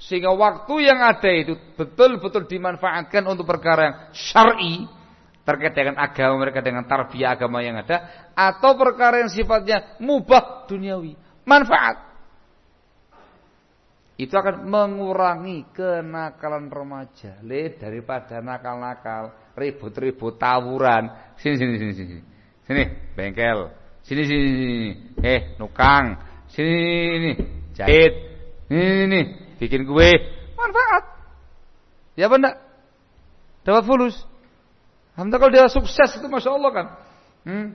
Sehingga waktu yang ada itu betul-betul dimanfaatkan untuk perkara yang syar'i terkait dengan agama mereka dengan tarbiyah agama yang ada atau perkara yang sifatnya mubah duniawi, manfaat. Itu akan mengurangi kenakalan remaja. Le daripada nakal-nakal, ribut-ribut, tawuran. Sini sini sini sini. Sini, bengkel. Sini sini sini. Eh, nukang. Sini ini, jahit. Ini ini, bikin kue. Manfaat. Ya benar. Dapat fulus. Alhamdulillah kalau dia sukses itu masya Allah kan. Hmm.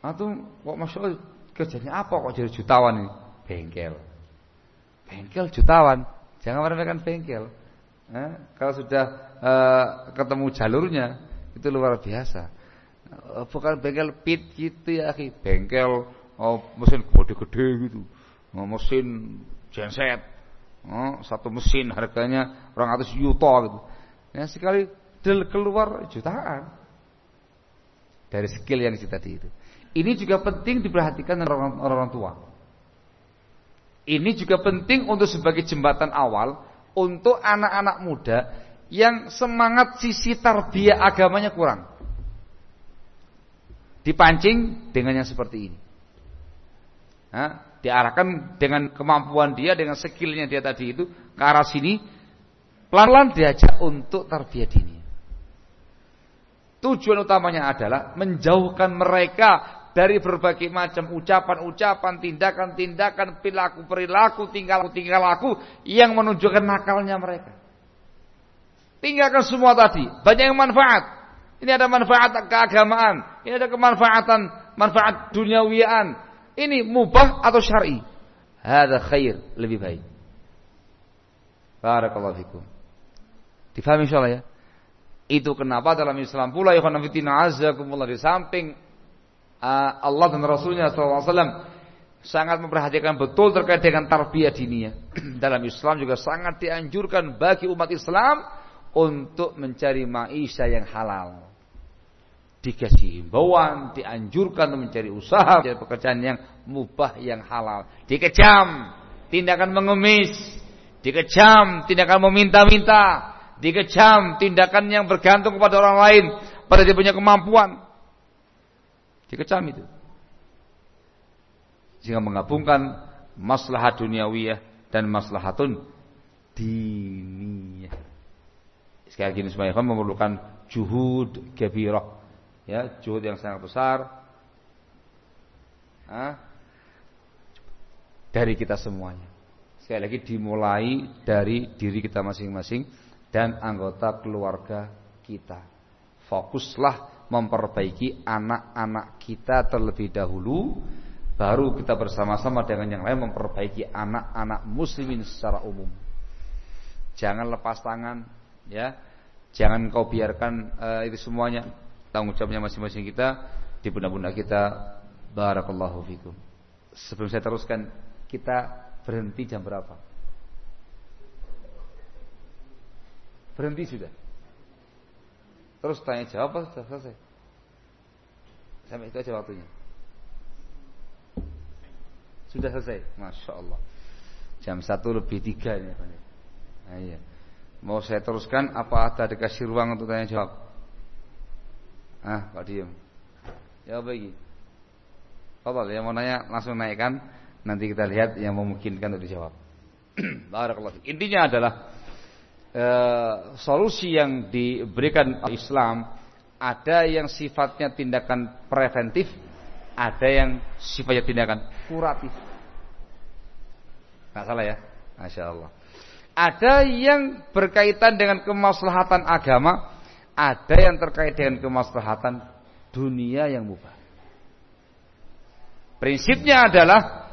Atau kok masya Allah kerjanya apa kok jadi jutawan ini? Bengkel. Bengkel jutawan. Jangan meremehkan bengkel. Eh, kalau sudah uh, ketemu jalurnya itu luar biasa. Eh, bukan bengkel pit gitu ya akhi bengkel oh, mesin gede-gede gitu. Oh, mesin genset. Oh, satu mesin harganya orang atas juta gitu. Ya sekali del keluar jutaan. Dari skill yang kita tadi itu. Ini juga penting diperhatikan orang, orang tua ini juga penting untuk sebagai jembatan awal untuk anak-anak muda yang semangat sisi tarbiyah agamanya kurang dipancing dengan yang seperti ini. Nah, diarahkan dengan kemampuan dia, dengan skillnya dia tadi itu ke arah sini, pelan-pelan diajak untuk tarbiyah dini. Tujuan utamanya adalah menjauhkan mereka dari berbagai macam ucapan-ucapan, tindakan-tindakan, perilaku-perilaku, tingkah-tingkah yang menunjukkan nakalnya mereka. Tinggalkan semua tadi, banyak yang manfaat. Ini ada manfaat keagamaan, ini ada kemanfaatan manfaat duniawian. Ini mubah atau syar'i? Hada khair, lebih baik. Barakallahu fikum. Difahami insyaallah ya? Itu kenapa dalam Islam pula ya fillah azakumullah di samping Allah dan Rasulnya SAW sangat memperhatikan betul terkait dengan tarbiyah diniyah. dalam Islam juga sangat dianjurkan bagi umat Islam untuk mencari maisha yang halal dikasih himbauan, dianjurkan untuk mencari usaha, mencari pekerjaan yang mubah, yang halal. Dikecam tindakan mengemis, dikecam tindakan meminta-minta, dikecam tindakan yang bergantung kepada orang lain pada dia punya kemampuan. Dikecam itu. Sehingga menggabungkan maslahat duniawiyah dan maslahatun diniyah. Sekali lagi semuanya memerlukan juhud kabirah ya juhud yang sangat besar Hah? dari kita semuanya. Sekali lagi dimulai dari diri kita masing-masing dan anggota keluarga kita. Fokuslah memperbaiki anak-anak kita terlebih dahulu baru kita bersama-sama dengan yang lain memperbaiki anak-anak muslimin secara umum. Jangan lepas tangan ya. Jangan kau biarkan uh, itu semuanya tanggung jawabnya masing-masing kita di bunda-bunda kita. Barakallahu fikum. Sebelum saya teruskan, kita berhenti jam berapa? Berhenti sudah. Terus tanya jawab sudah selesai? Sampai itu aja waktunya. Sudah selesai, masya Allah. Jam satu lebih tiga ini. Nah, iya. Mau saya teruskan apa ada dikasih ruang untuk tanya jawab? Ah, Pak Diem. Ya bagi. Fadal, yang mau nanya langsung naikkan. Nanti kita lihat yang memungkinkan untuk dijawab. Barakallahu Intinya adalah e, solusi yang diberikan Islam ada yang sifatnya tindakan preventif, ada yang sifatnya tindakan kuratif. Nggak salah ya? Masya Allah. Ada yang berkaitan dengan kemaslahatan agama, ada yang terkait dengan kemaslahatan dunia yang mubah. Prinsipnya adalah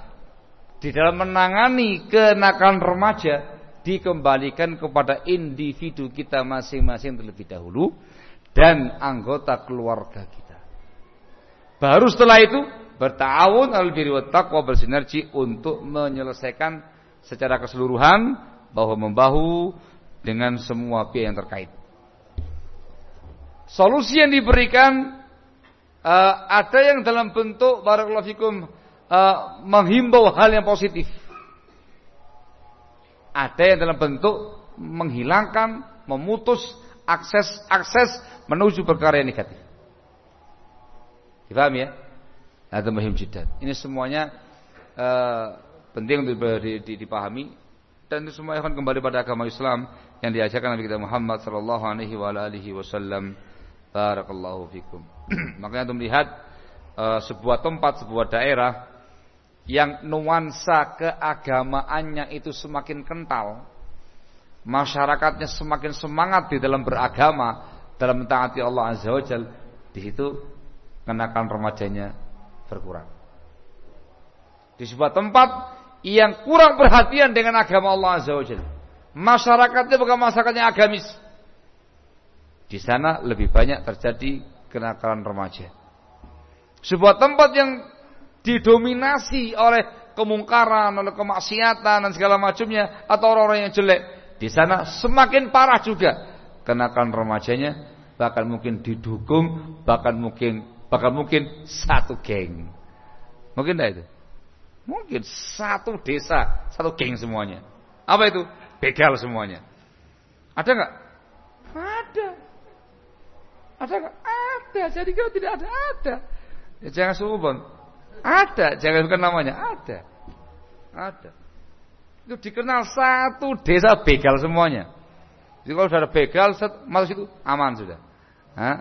di dalam menangani kenakalan remaja dikembalikan kepada individu kita masing-masing terlebih dahulu dan anggota keluarga kita. Baru setelah itu bertawun al taqwa bersinergi untuk menyelesaikan secara keseluruhan bahu membahu dengan semua pihak yang terkait. Solusi yang diberikan uh, ada yang dalam bentuk barakallahu fikum uh, menghimbau hal yang positif. Ada yang dalam bentuk menghilangkan, memutus akses akses menuju perkara yang negatif. Dipahami ya? Ada muhim jidat. Ini semuanya uh, penting untuk dipahami dan itu semua akan kembali pada agama Islam yang diajarkan Nabi kita Muhammad sallallahu alaihi wa alihi wasallam. Barakallahu fikum. Makanya untuk melihat uh, sebuah tempat, sebuah daerah yang nuansa keagamaannya itu semakin kental, masyarakatnya semakin semangat di dalam beragama, dalam mentaati Allah Azza wa Jal, di situ kenakan remajanya berkurang. Di sebuah tempat yang kurang perhatian dengan agama Allah Azza wa Jal. Masyarakatnya bukan masyarakatnya agamis. Di sana lebih banyak terjadi kenakalan remaja. Sebuah tempat yang didominasi oleh kemungkaran, oleh kemaksiatan dan segala macamnya atau orang-orang yang jelek. Di sana semakin parah juga kenakalan remajanya bahkan mungkin didukung, bahkan mungkin bahkan mungkin satu geng. Mungkin tidak itu? Mungkin satu desa, satu geng semuanya. Apa itu? Begal semuanya. Ada nggak? Ada. Ada nggak? Ada. Jadi kalau tidak ada, ada. Ya, jangan suubon. Ada. Jangan bukan namanya. Ada. Ada. Itu dikenal satu desa begal semuanya. Jadi kalau sudah begal, masuk situ aman sudah. Hah?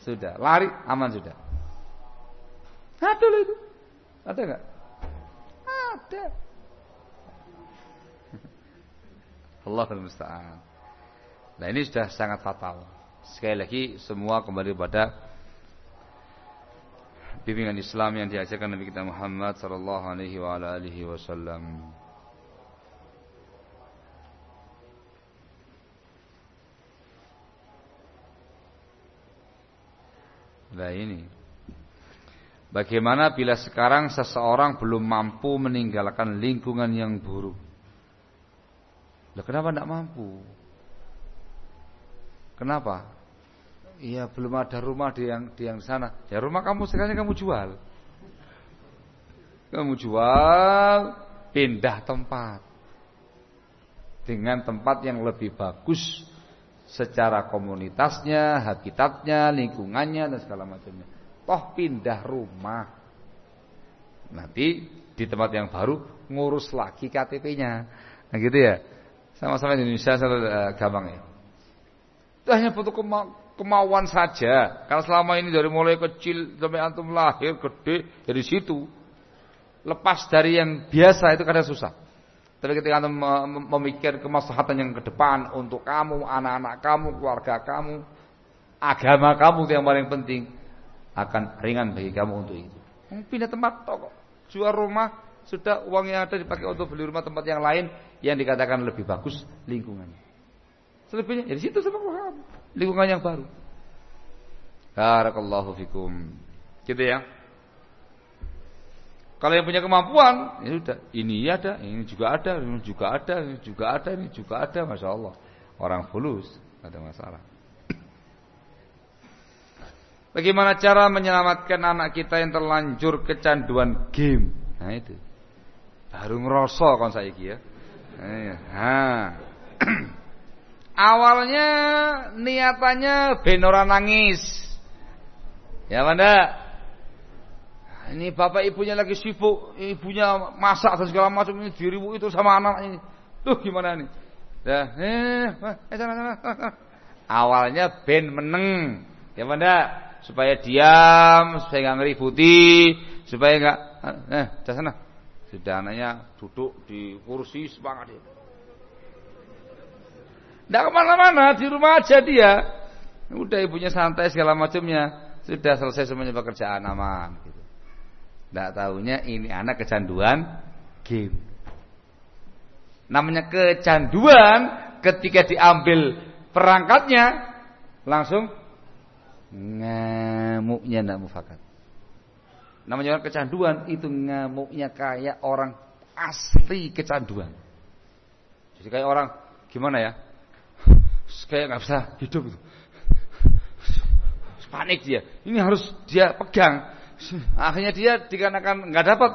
Sudah, lari aman sudah. Ada loh itu. Ada enggak? Ada. Allah. Nah ini sudah sangat fatal. Sekali lagi semua kembali pada bimbingan Islam yang diajarkan Nabi kita Muhammad sallallahu alaihi wa alihi wasallam. Nah ini. Bagaimana bila sekarang seseorang belum mampu meninggalkan lingkungan yang buruk? Lah kenapa tidak mampu? Kenapa? Iya belum ada rumah di yang di yang sana. Ya rumah kamu sekarang kamu jual. Kamu jual, pindah tempat dengan tempat yang lebih bagus secara komunitasnya, habitatnya, lingkungannya dan segala macamnya. Toh pindah rumah. Nanti di tempat yang baru ngurus lagi KTP-nya. Nah gitu ya. Sama-sama Indonesia uh, gampang ya. Itu hanya butuh kemauan saja. Karena selama ini dari mulai kecil sampai antum lahir gede dari situ. Lepas dari yang biasa itu kadang susah. Tapi ketika anda memikir kemaslahatan yang ke depan untuk kamu, anak-anak kamu, keluarga kamu, agama kamu itu yang paling penting akan ringan bagi kamu untuk itu. Pindah tempat toko, jual rumah, sudah uang yang ada dipakai untuk beli rumah tempat yang lain yang dikatakan lebih bagus lingkungannya. Selebihnya ya di situ sama kamu, lingkungan yang baru. Barakallahu fikum. Gitu ya. Kalau yang punya kemampuan, ya sudah, ini ada, ini juga ada, ini juga ada, ini juga ada, ini juga ada, masya Allah. Orang fulus. ada masalah. Bagaimana cara menyelamatkan anak kita yang terlanjur kecanduan game? Nah itu. Baru ngerosok kon saiki ya. Nah. Awalnya niatannya benora nangis. Ya Manda. Ini bapak ibunya lagi sibuk, ibunya masak dan segala macam ini dirimu itu sama anak ini. Tuh gimana nih? Ya, eh, eh, sana, sana. Awalnya ben meneng, ya Manda supaya diam, supaya nggak ngeributi, supaya nggak eh sana. Sudah anaknya duduk di kursi semangat dia. Tidak ke mana-mana, di rumah aja dia. Udah ibunya santai segala macamnya. Sudah selesai semuanya pekerjaan aman. Gitu. Tidak tahunya ini anak kecanduan game. Namanya kecanduan ketika diambil perangkatnya langsung ngamuknya tidak mufakat. Namanya orang kecanduan itu ngamuknya kayak orang asli kecanduan. Jadi kayak orang gimana ya? Kayak nggak bisa hidup itu. Panik dia. Ini harus dia pegang. Akhirnya dia dikarenakan nggak dapat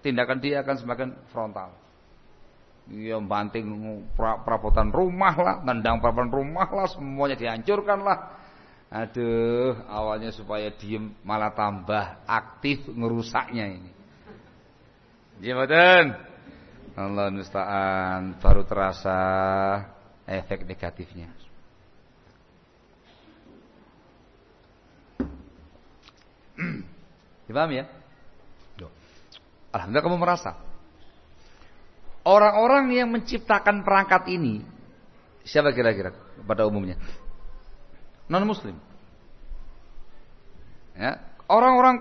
tindakan dia akan semakin frontal. Dia banting perabotan rumah lah, tendang perabotan rumah lah, semuanya dihancurkan lah Aduh, awalnya supaya diem malah tambah aktif ngerusaknya ini. Betul. Allah musta'an baru terasa efek negatifnya. Dipaham ya? Alhamdulillah kamu merasa. Orang-orang yang menciptakan perangkat ini siapa kira-kira pada umumnya? non muslim. Ya, orang-orang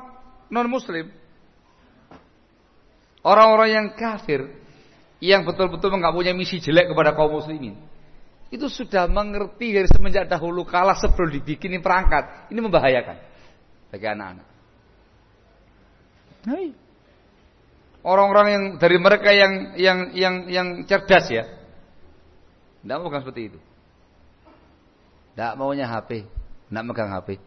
non muslim orang-orang yang kafir yang betul-betul nggak punya misi jelek kepada kaum muslimin itu sudah mengerti dari semenjak dahulu kala sebelum dibikinin perangkat ini membahayakan bagi anak-anak. Orang-orang yang dari mereka yang yang yang yang cerdas ya, tidak bukan seperti itu. Tidak maunya HP, tidak megang HP.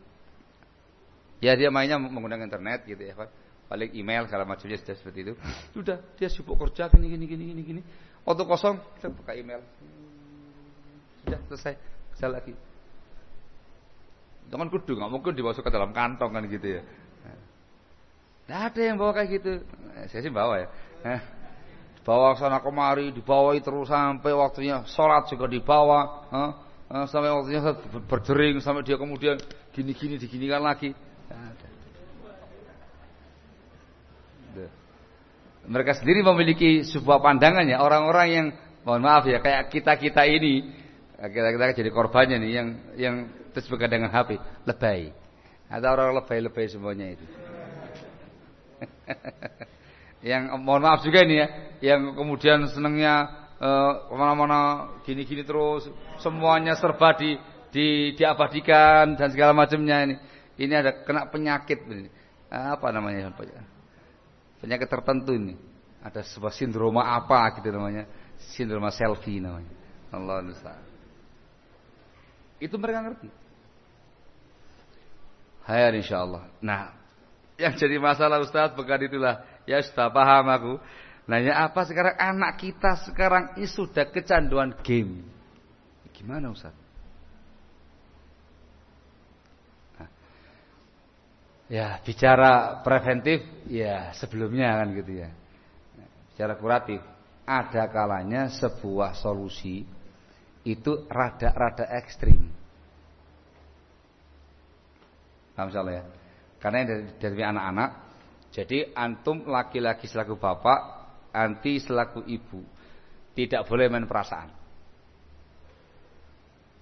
Ya dia mainnya menggunakan internet gitu ya, Pak. Paling email segala macamnya sudah seperti itu. Sudah dia sibuk kerja gini gini gini gini gini. Waktu kosong kita buka email. Sudah selesai, saya lagi. Jangan kudu, nggak mungkin dimasuk ke dalam kantong kan gitu ya. Tidak ada yang bawa kayak gitu. Eh, saya sih bawa ya. Eh, bawa sana kemari, dibawa terus sampai waktunya sholat juga dibawa. Eh, sampai waktunya berdering sampai dia kemudian gini-gini diginikan lagi. Mereka sendiri memiliki sebuah pandangan ya orang-orang yang mohon maaf ya kayak kita kita ini kita kita jadi korbannya nih yang yang terus dengan HP lebay. Ada orang lebay-lebay semuanya itu. yang mohon maaf juga ini ya, yang kemudian senangnya uh, ke mana-mana gini-gini terus semuanya serba di, di diabadikan dan segala macamnya ini. Ini ada kena penyakit ini. Apa namanya penyakit tertentu ini. Ada sebuah sindroma apa gitu namanya? Sindroma selfie namanya. Allah Nusa itu mereka ngerti Hai insyaallah nah yang jadi masalah Ustaz bukan itulah ya sudah paham aku Nanya apa sekarang anak kita sekarang ini sudah kecanduan game. Gimana Ustaz? Nah, ya bicara preventif ya sebelumnya kan gitu ya. Bicara kuratif ada kalanya sebuah solusi itu rada-rada ekstrim. Paham ya? Karena dari, dari anak-anak jadi antum laki-laki selaku bapak anti selaku ibu tidak boleh main perasaan.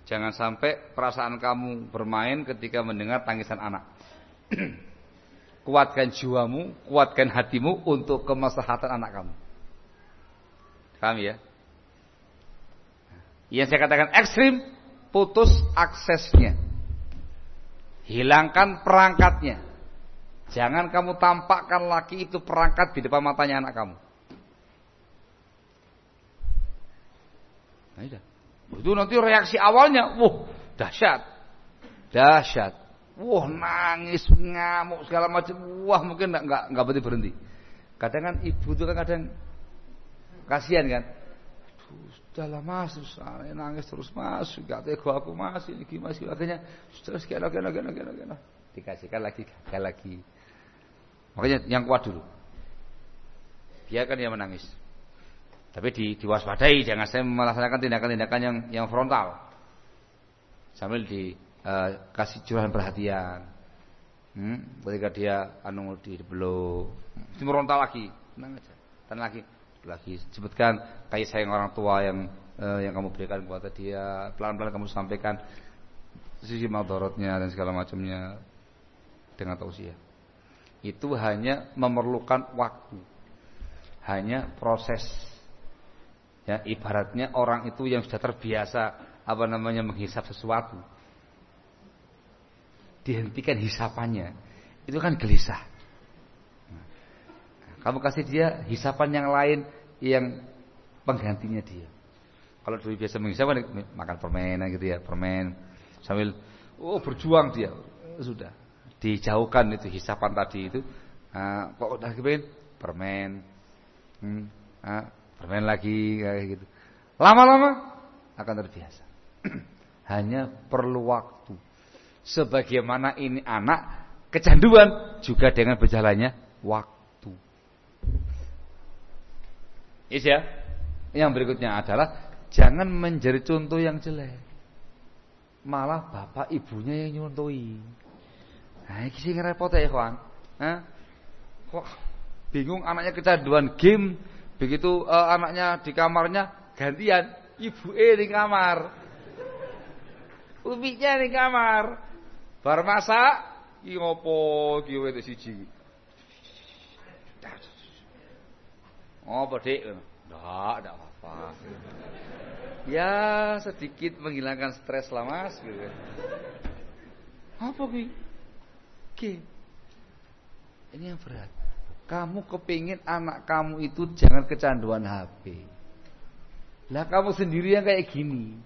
Jangan sampai perasaan kamu bermain ketika mendengar tangisan anak. kuatkan jiwamu, kuatkan hatimu untuk kemaslahatan anak kamu. Paham ya? Yang saya katakan ekstrim, putus aksesnya. Hilangkan perangkatnya. Jangan kamu tampakkan lagi itu perangkat di depan matanya anak kamu. Nah, itu. nanti reaksi awalnya, wah, dahsyat. Dahsyat. Wah, nangis, ngamuk segala macam. Wah, mungkin enggak enggak berhenti berhenti. Kadang kan ibu itu kan kadang kasihan kan. Sudah lah mas, terus nangis terus mas, gak tega aku mas, ini gimana sih? Akhirnya terus kena kena kena kena kena dikasihkan lagi gagal lagi. Makanya yang kuat dulu. Dia kan yang menangis. Tapi di, diwaspadai, jangan saya melaksanakan tindakan-tindakan yang yang frontal. Sambil dikasih uh, curahan perhatian. Hmm, ketika dia anu di belum, merontal lagi, tenang aja, dan lagi lagi. Sebutkan kasih sayang orang tua yang uh, yang kamu berikan kepada dia. Pelan-pelan kamu sampaikan sisi madorotnya dan segala macamnya dengan tausiah. Itu hanya memerlukan waktu. Hanya proses. Ya ibaratnya orang itu yang sudah terbiasa apa namanya menghisap sesuatu. Dihentikan hisapannya. Itu kan gelisah kamu kasih dia hisapan yang lain yang penggantinya dia. Kalau dulu biasa menghisap kan makan permen gitu ya, permen sambil oh berjuang dia. Sudah dijauhkan itu hisapan tadi itu. Nah, kok udah kepengen permen. Hmm, nah, permen lagi kayak gitu. Lama-lama akan terbiasa. Hanya perlu waktu. Sebagaimana ini anak kecanduan juga dengan berjalannya waktu. Is ya. Yang berikutnya adalah jangan menjadi contoh yang jelek. Malah bapak ibunya yang nyontohi. Nah, ini sih repot ya, kawan. Hah? Kok bingung anaknya kecanduan game, begitu uh, anaknya di kamarnya gantian, ibu eh di kamar. Uminya di kamar. Bar masak, iki ngopo wis siji. Oh, Dik? Enggak, enggak apa-apa. Ya, sedikit menghilangkan stres lah, Mas, gitu. Apa ki? Ki. Ini yang berat. Kamu kepingin anak kamu itu jangan kecanduan HP. Lah kamu sendiri yang kayak gini.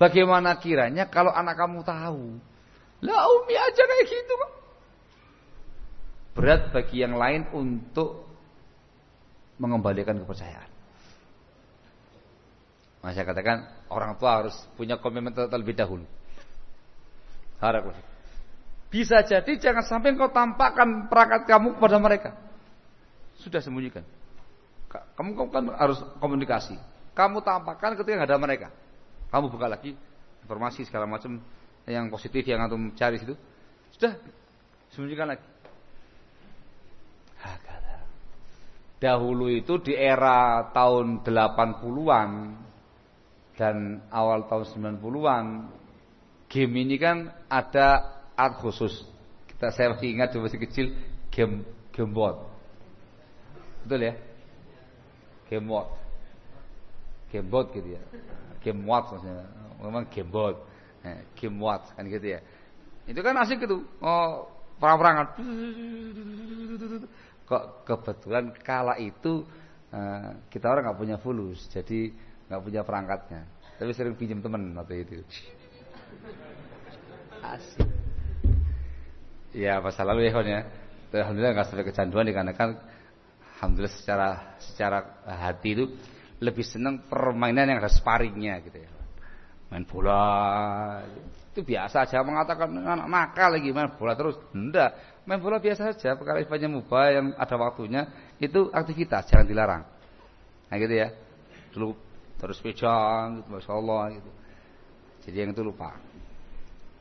Bagaimana kiranya kalau anak kamu tahu? Lah Umi aja kayak gitu. Berat bagi yang lain untuk mengembalikan kepercayaan. Maka saya katakan orang tua harus punya komitmen terlebih dahulu. Harap Bisa jadi jangan sampai engkau tampakkan perangkat kamu kepada mereka. Sudah sembunyikan. Kamu kan harus komunikasi. Kamu tampakkan ketika ada mereka. Kamu buka lagi informasi segala macam yang positif yang antum cari situ. Sudah sembunyikan lagi. Dahulu itu di era tahun 80-an dan awal tahun 90-an game ini kan ada art khusus. Kita saya masih ingat masih kecil game board. Betul ya? Game board. Game board gitu ya. Game board maksudnya. Memang game board. Eh, game board kan gitu ya. Itu kan asik itu. Oh, perang-perangan kok kebetulan kala itu uh, kita orang nggak punya fulus jadi nggak punya perangkatnya. Tapi sering pinjam teman waktu itu. Asik. Ya masa lalu ya kawan ya. Alhamdulillah nggak sampai kecanduan dikarenakan alhamdulillah secara secara hati itu lebih senang permainan yang ada sparringnya gitu ya. Main bola itu biasa aja. Mengatakan anak nakal lagi main bola terus. Enggak main bola biasa saja perkara sifatnya mubah yang ada waktunya itu aktivitas jangan dilarang. Nah gitu ya. Dulu terus pejang gitu masya Allah gitu. Jadi yang itu lupa.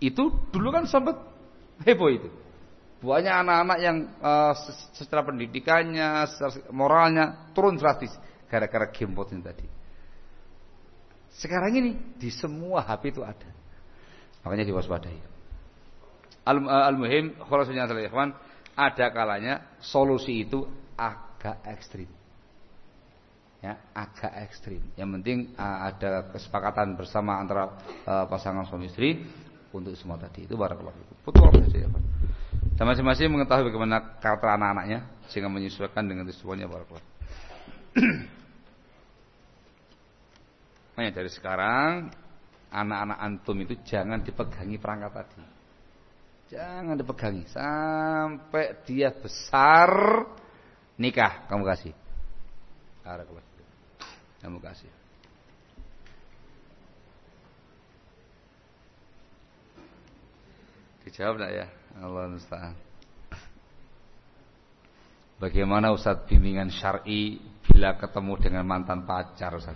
Itu dulu kan sempat heboh itu. Banyak anak-anak yang uh, secara pendidikannya secara moralnya turun drastis gara-gara game ini tadi. Sekarang ini di semua HP itu ada. Makanya diwaspadai Al-muhim khususnya adalah ikhwan ada kalanya solusi itu agak ekstrim. Ya, agak ekstrim. Yang penting ada kesepakatan bersama antara uh, pasangan suami istri untuk semua tadi. Itu barakallahu fikum. Betul Dan masing-masing mengetahui bagaimana karakter anak-anaknya sehingga menyesuaikan dengan semuanya barakallahu. Makanya dari sekarang anak-anak antum itu jangan dipegangi perangkat tadi. Jangan dipegangi sampai dia besar nikah kamu kasih. Kamu kasih. Dijawab enggak ya? Allah musta'an. Bagaimana Ustaz bimbingan syar'i bila ketemu dengan mantan pacar Ustaz?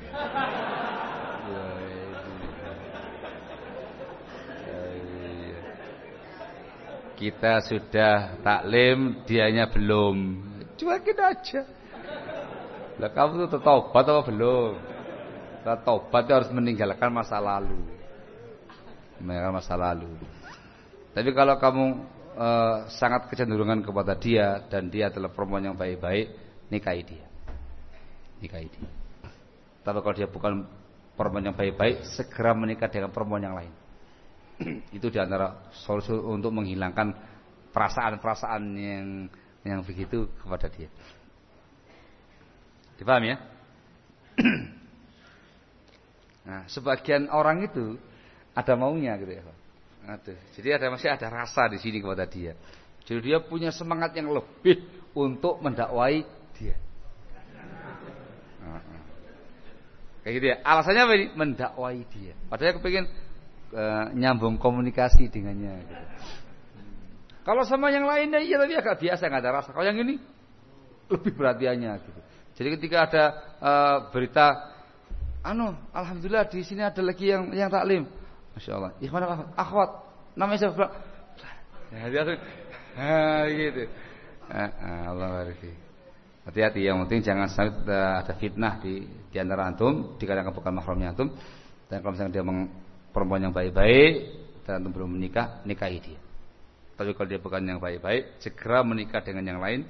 Kita sudah taklim, dianya belum. Cuekin aja. Lah kamu tuh tobat atau belum? Nah, tobat harus meninggalkan masa lalu. Meninggalkan masa lalu. Tapi kalau kamu uh, sangat kecenderungan kepada dia dan dia adalah perempuan yang baik-baik, nikahi dia. Nikahi dia. Tapi kalau dia bukan perempuan yang baik-baik, segera menikah dengan perempuan yang lain. Itu di antara solusi untuk menghilangkan perasaan-perasaan yang yang begitu kepada dia. Dipaham ya? nah, sebagian orang itu ada maunya gitu ya. Aduh, jadi ada masih ada rasa di sini kepada dia. Jadi dia punya semangat yang lebih untuk mendakwai dia. Kayak gitu ya. Alasannya apa ini? Mendakwai dia. Padahal aku pengen uh, nyambung komunikasi dengannya. Gitu. Kalau sama yang lainnya iya tapi agak biasa nggak ada rasa. Kalau yang ini lebih perhatiannya gitu. Jadi ketika ada uh, berita, anu, alhamdulillah di sini ada lagi yang yang taklim, Masya Allah. Ikhwan akhwat. Namanya siapa? Ya, dia tuh, gitu. Ah, Allah barifi. Hati-hati yang penting jangan sampai ada fitnah di di antara antum, dikarenakan bukan mahramnya antum. Dan kalau misalnya dia perempuan yang baik-baik dan belum menikah, nikahi dia. Tapi kalau dia bukan yang baik-baik, segera menikah dengan yang lain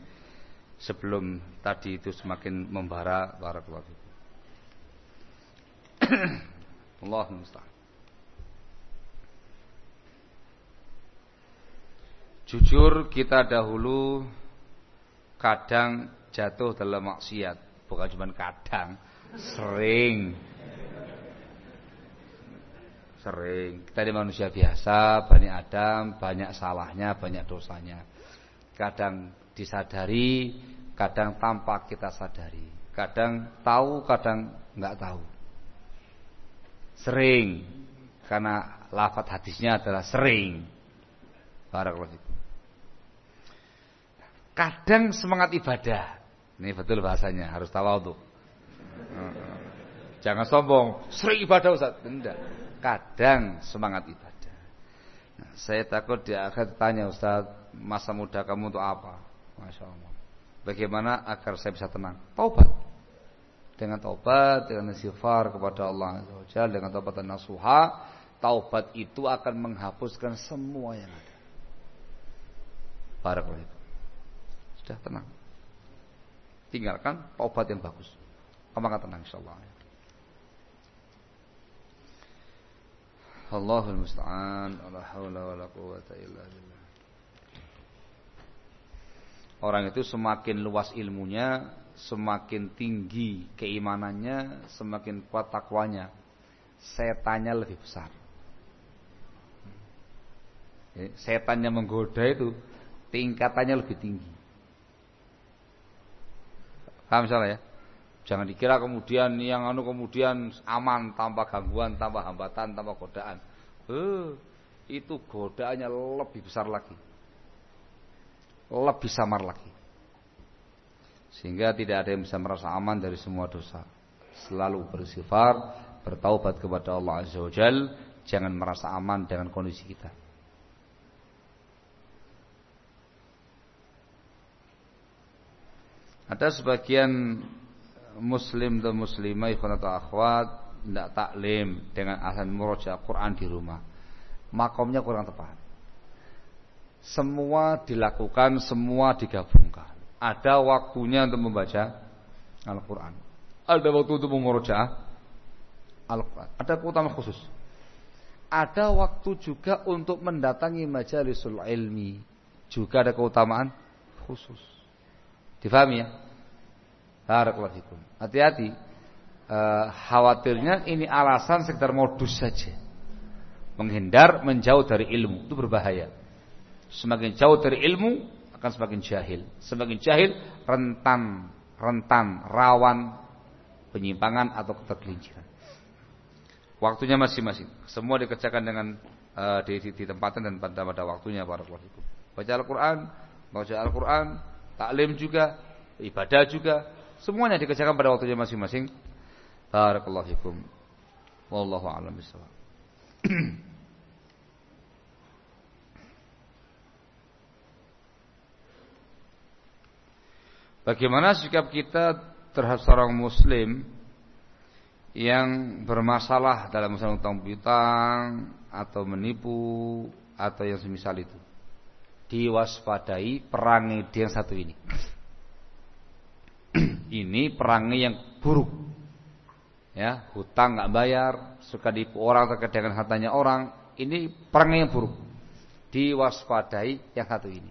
sebelum tadi itu semakin membara barakallahu Allah musta'an. Jujur kita dahulu kadang jatuh dalam maksiat, bukan cuma kadang, sering. Sering. Kita ini manusia biasa, banyak Adam, banyak salahnya, banyak dosanya. Kadang disadari, kadang tanpa kita sadari. Kadang tahu, kadang nggak tahu. Sering. Karena lafat hadisnya adalah sering. Barakallahu Kadang semangat ibadah. Ini betul bahasanya, harus tawadhu. Jangan sombong, sering ibadah Ustaz. Tidak. Kadang semangat ibadah. Nah, saya takut dia akan tanya Ustaz, masa muda kamu untuk apa? Masya Allah. Bagaimana agar saya bisa tenang? Taubat. Dengan taubat, dengan istighfar kepada Allah Azza dengan taubat dan nasuha, taubat itu akan menghapuskan semua yang ada. Barakallahu sudah tenang. Tinggalkan obat yang bagus. Kamu akan tenang insyaallah. Allahul musta'an. La haula wala quwata illa billah. Orang itu semakin luas ilmunya, semakin tinggi keimanannya, semakin kuat takwanya. Setannya lebih besar. Setannya menggoda itu tingkatannya lebih tinggi. Paham salah ya? Jangan dikira kemudian yang anu kemudian aman tanpa gangguan, tanpa hambatan, tanpa godaan. Eh, itu godaannya lebih besar lagi. Lebih samar lagi. Sehingga tidak ada yang bisa merasa aman dari semua dosa. Selalu bersifar, bertaubat kepada Allah Azza wa Jal, jangan merasa aman dengan kondisi kita. Ada sebagian muslim dan muslimah ikhwan atau akhwat tidak taklim dengan asal murojaah Quran di rumah. Makomnya kurang tepat. Semua dilakukan, semua digabungkan. Ada waktunya untuk membaca Al-Quran. Ada waktu untuk memurojaah Al-Quran. Ada keutamaan khusus. Ada waktu juga untuk mendatangi majalisul ilmi. Juga ada keutamaan khusus. Difahami ya? Barakallahu Hati-hati. E, khawatirnya ini alasan sekedar modus saja. menghindar, menjauh dari ilmu. Itu berbahaya. Semakin jauh dari ilmu akan semakin jahil. Semakin jahil rentan, rentan, rawan penyimpangan atau ketergelinciran. Waktunya masing-masing. Semua dikerjakan dengan uh, di, di, di tempatan dan pada pada waktunya itu. Baca Al-Qur'an, baca Al-Qur'an, taklim juga, ibadah juga, semuanya dikerjakan pada waktunya masing-masing. Barakallahu fikum. Wallahu a'lam bishawab. Bagaimana sikap kita terhadap seorang muslim yang bermasalah dalam masalah utang piutang atau menipu atau yang semisal itu. Diwaspadai perangai dia yang satu ini. Ini perangai yang buruk. Ya, hutang nggak bayar, suka dipu orang terkait dengan hartanya orang, ini perangai yang buruk. Diwaspadai yang satu ini.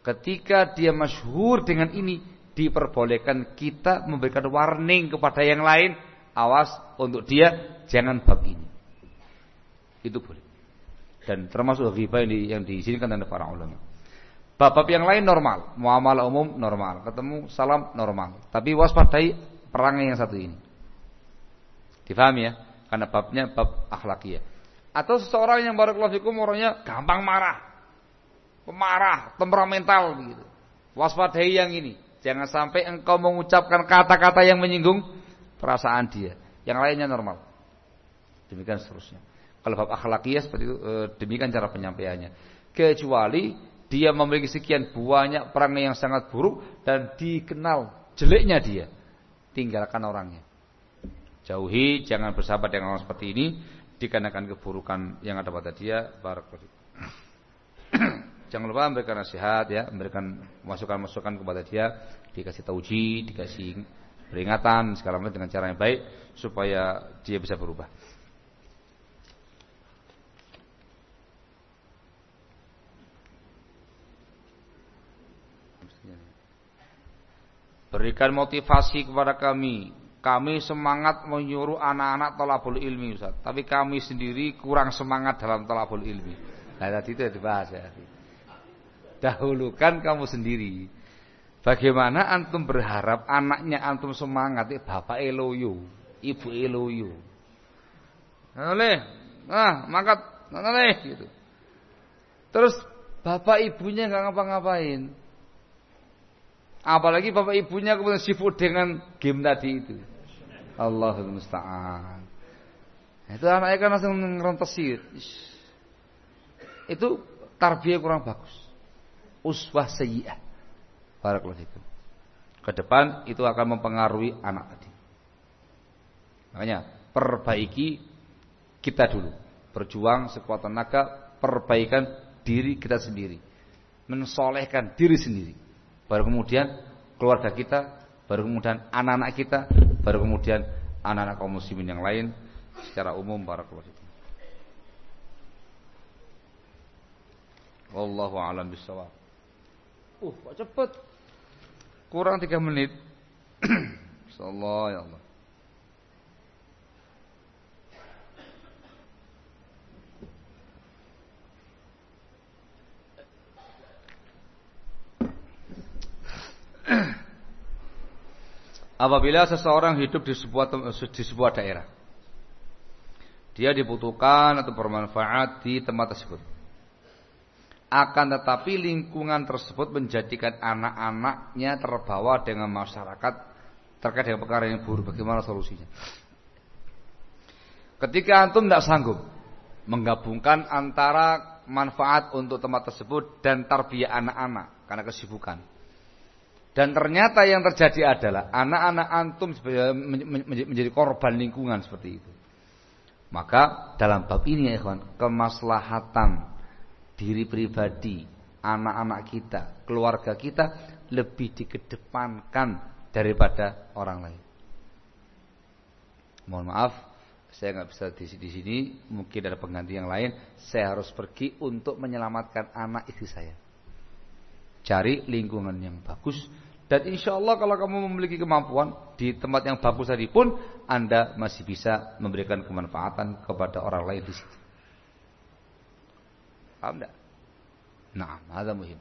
Ketika dia masyhur dengan ini, diperbolehkan kita memberikan warning kepada yang lain awas untuk dia jangan bab ini. Itu boleh. Dan termasuk ghibah yang, di, yang diizinkan oleh para ulama. Bab-bab yang lain normal, muamalah umum normal, ketemu salam normal. Tapi waspadai perangai yang satu ini. Difahami ya? Karena babnya bab akhlakiyah. Atau seseorang yang barakallahu fikum orangnya gampang marah. Pemarah, temperamental begitu. Waspadai yang ini. Jangan sampai engkau mengucapkan kata-kata yang menyinggung perasaan dia. Yang lainnya normal. Demikian seterusnya. Kalau bab akhlakiyah seperti itu, e, demikian cara penyampaiannya. Kecuali dia memiliki sekian banyak perangai yang sangat buruk dan dikenal jeleknya dia. Tinggalkan orangnya. Jauhi, jangan bersahabat dengan orang seperti ini dikarenakan keburukan yang ada pada dia. Barakallahu Jangan lupa memberikan nasihat ya, memberikan masukan-masukan kepada dia, dikasih tauji, dikasih peringatan segala macam dengan cara yang baik supaya dia bisa berubah. Berikan motivasi kepada kami. Kami semangat menyuruh anak-anak tolabul ilmi Ustaz. Tapi kami sendiri kurang semangat dalam tolabul ilmi. Nah tadi itu dibahas ya. Dahulukan kamu sendiri. Bagaimana antum berharap anaknya antum semangat, eh, bapak eloyo, ibu eloyo. Oleh, ah, mangkat, oleh gitu. Terus bapak ibunya nggak ngapa-ngapain. Apalagi bapak ibunya kemudian sibuk dengan game tadi itu. Allahul musta'an. Itu anaknya kan langsung ngerontesi. Itu tarbiyah kurang bagus. Uswah sayyi'ah. Barakallahu fikum. Ke depan itu akan mempengaruhi anak tadi. Makanya perbaiki kita dulu. Berjuang sekuat tenaga, perbaikan diri kita sendiri. Mensolehkan diri sendiri. Baru kemudian keluarga kita, baru kemudian anak-anak kita, baru kemudian anak-anak kaum muslimin yang lain secara umum barakallahu fikum. Wallahu a'lam bishawab. Uh, kok cepet? Kurang tiga menit. Insyaallah ya Allah. Apabila seseorang hidup di sebuah di sebuah daerah, dia dibutuhkan atau bermanfaat di tempat tersebut. Akan tetapi lingkungan tersebut menjadikan anak-anaknya terbawa dengan masyarakat terkait dengan perkara yang buruk. Bagaimana solusinya? Ketika antum tidak sanggup menggabungkan antara manfaat untuk tempat tersebut dan tarbiyah anak-anak karena kesibukan. Dan ternyata yang terjadi adalah anak-anak antum menjadi korban lingkungan seperti itu. Maka dalam bab ini ya ikhwan, kemaslahatan diri pribadi, anak-anak kita, keluarga kita lebih dikedepankan daripada orang lain. Mohon maaf, saya nggak bisa di, di sini, mungkin ada pengganti yang lain. Saya harus pergi untuk menyelamatkan anak istri saya. Cari lingkungan yang bagus dan insya Allah kalau kamu memiliki kemampuan di tempat yang bagus tadi pun Anda masih bisa memberikan kemanfaatan kepada orang lain di situ. Paham enggak? Nah, ada muhim.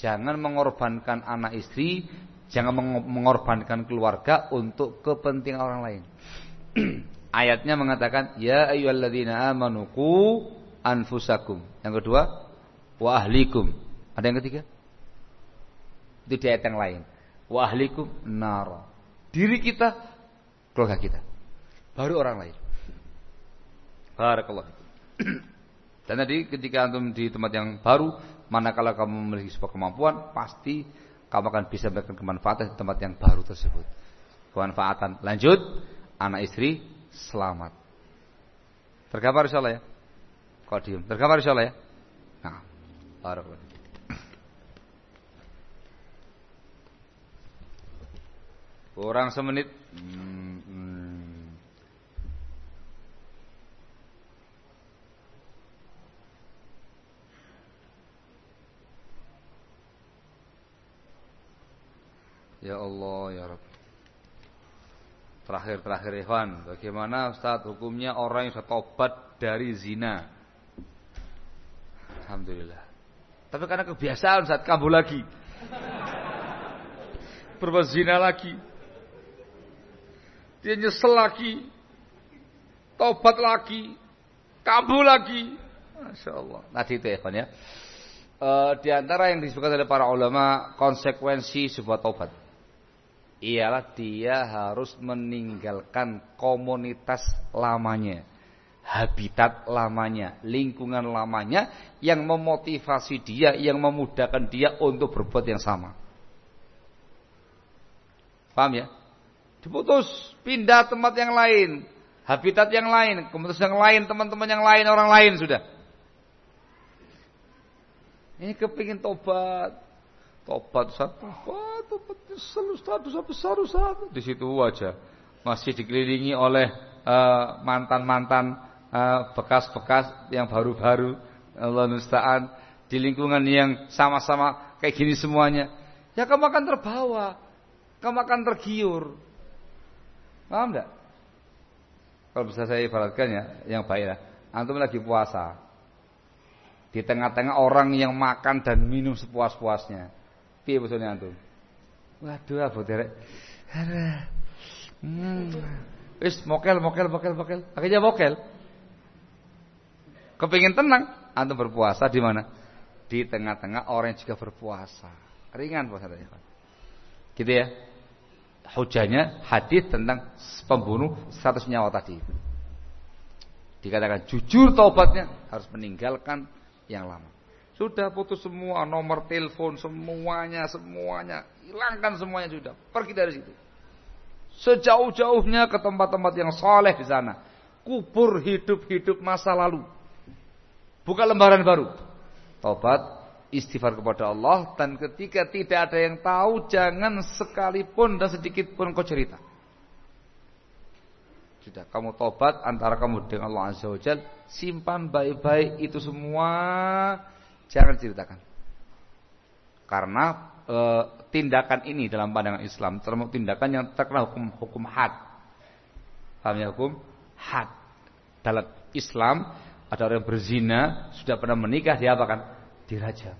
Jangan mengorbankan anak istri, jangan mengorbankan keluarga untuk kepentingan orang lain. Ayatnya mengatakan, "Ya ayyuhalladzina amanu qu anfusakum." Yang kedua, wa ahlikum. Ada yang ketiga? Itu di ayat yang lain. Wa ahlikum nar. Diri kita, keluarga kita. Baru orang lain. Barakallah. Dan tadi ketika antum di tempat yang baru, manakala kamu memiliki sebuah kemampuan, pasti kamu akan bisa memberikan kemanfaatan di tempat yang baru tersebut. Kemanfaatan. Lanjut, anak istri selamat. Tergambar insyaallah ya. Kau diem. Tergambar insyaallah ya. Nah, barakallah. Kurang semenit. Ya Allah ya Rabb. Terakhir-terakhir Ikhwan, bagaimana Ustaz hukumnya orang yang sudah tobat dari zina? Alhamdulillah. Tapi karena kebiasaan saat kambuh lagi. Berbuat zina lagi. Dia nyesel lagi. Tobat lagi. Kambuh lagi. Masya Allah. Tadi itu ya, ya. E, di antara yang disebutkan oleh para ulama konsekuensi sebuah tobat ialah dia harus meninggalkan komunitas lamanya, habitat lamanya, lingkungan lamanya yang memotivasi dia, yang memudahkan dia untuk berbuat yang sama. Paham ya? Diputus, pindah tempat yang lain, habitat yang lain, komunitas yang lain, teman-teman yang lain, orang lain sudah. Ini kepingin tobat, Tobat satu, wah tobat. Selalu status besar satu di situ aja. Masih dikelilingi oleh uh, mantan-mantan uh, bekas-bekas yang baru-baru Allah musta'an di lingkungan yang sama-sama kayak gini semuanya. Ya kamu akan terbawa. Kamu akan tergiur paham enggak kalau bisa saya ibaratkan ya yang baik lah antum lagi puasa di tengah-tengah orang yang makan dan minum sepuas-puasnya Piye bosone antum? Waduh apa derek. Hmm. Wis mokel mokel mokel mokel. Akhirnya mokel. Kepingin tenang, antum berpuasa di mana? Di tengah-tengah orang yang juga berpuasa. Ringan puasa tadi. Gitu ya. Hujahnya hadis tentang pembunuh 100 nyawa tadi. Dikatakan jujur taubatnya harus meninggalkan yang lama. Sudah putus semua nomor telepon semuanya semuanya hilangkan semuanya sudah pergi dari situ. Sejauh-jauhnya ke tempat-tempat yang soleh di sana. Kubur hidup-hidup masa lalu. Buka lembaran baru. Tobat, istighfar kepada Allah dan ketika tidak ada yang tahu jangan sekalipun dan sedikit pun kau cerita. Sudah kamu tobat antara kamu dengan Allah Azza wa simpan baik-baik itu semua Jangan ceritakan. Karena e, tindakan ini dalam pandangan Islam termasuk tindakan yang terkena hukum hukum had. Paham ya hukum had. Dalam Islam ada orang berzina sudah pernah menikah dia Dirajam.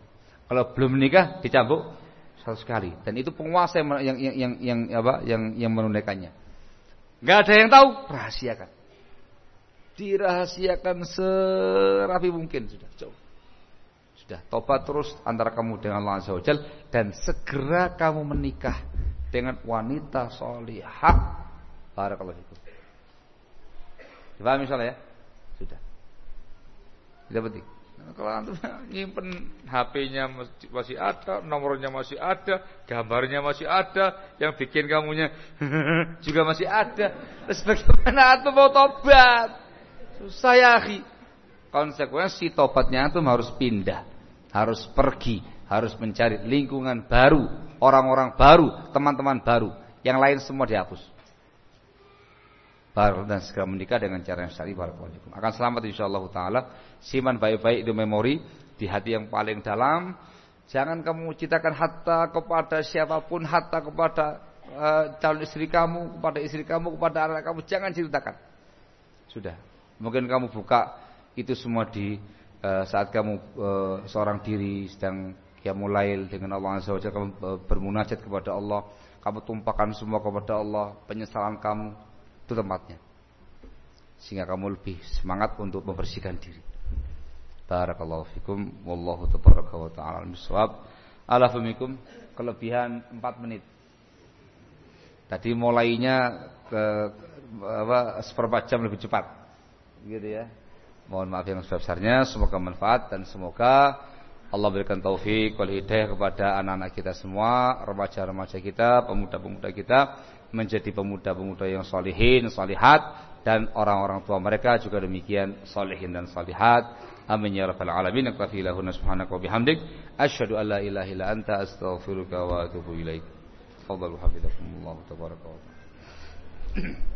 Kalau belum menikah dicambuk satu sekali dan itu penguasa yang yang yang yang, yang apa yang yang menunaikannya. Gak ada yang tahu, rahasiakan. Dirahasiakan serapi mungkin sudah. Coba. Sudah tobat terus antara kamu dengan Allah Azza wajal dan segera kamu menikah dengan wanita solihah. Barakallahu fikum. Paham misalnya ya? Sudah. Tidak penting. Nah, kalau antum nyimpen HP-nya masih ada, nomornya masih ada, gambarnya masih ada, yang bikin kamunya juga masih ada. Terus bagaimana antum mau tobat? Susah ya, akhi. Konsekuensi tobatnya antum harus pindah harus pergi, harus mencari lingkungan baru, orang-orang baru, teman-teman baru. Yang lain semua dihapus. Baru dan segera menikah dengan cara yang syar'i barakallahu Akan selamat insyaallah taala. Siman baik-baik di memori di hati yang paling dalam. Jangan kamu citakan hatta kepada siapa pun, hatta kepada uh, calon istri kamu, kepada istri kamu, kepada anak kamu, jangan ceritakan. Sudah. Mungkin kamu buka itu semua di uh, saat kamu uh, seorang diri sedang qiyamul dengan Allah Azza wa Jalla kamu bermunajat kepada Allah, kamu tumpahkan semua kepada Allah, penyesalan kamu itu tempatnya. Sehingga kamu lebih semangat untuk membersihkan diri. Barakallahu fikum wallahu tabaraka wa ta'ala al-miswab. Alafumikum kelebihan 4 menit. Tadi mulainya ke apa seperempat jam lebih cepat. Gitu ya. Mohon maaf yang sebesar-besarnya, semoga manfaat dan semoga Allah berikan taufik wal hidayah kepada anak-anak kita semua, remaja-remaja kita, pemuda-pemuda kita menjadi pemuda-pemuda yang solihin, solihat dan orang-orang tua mereka juga demikian solihin dan solihat. Amin ya rabbal alamin. Naktafi lahuna subhanaka wa bihamdik asyhadu an la ilaha illa anta astaghfiruka wa atubu ilaik. Tafadhalu hafizakumullah tabaraka wa taala.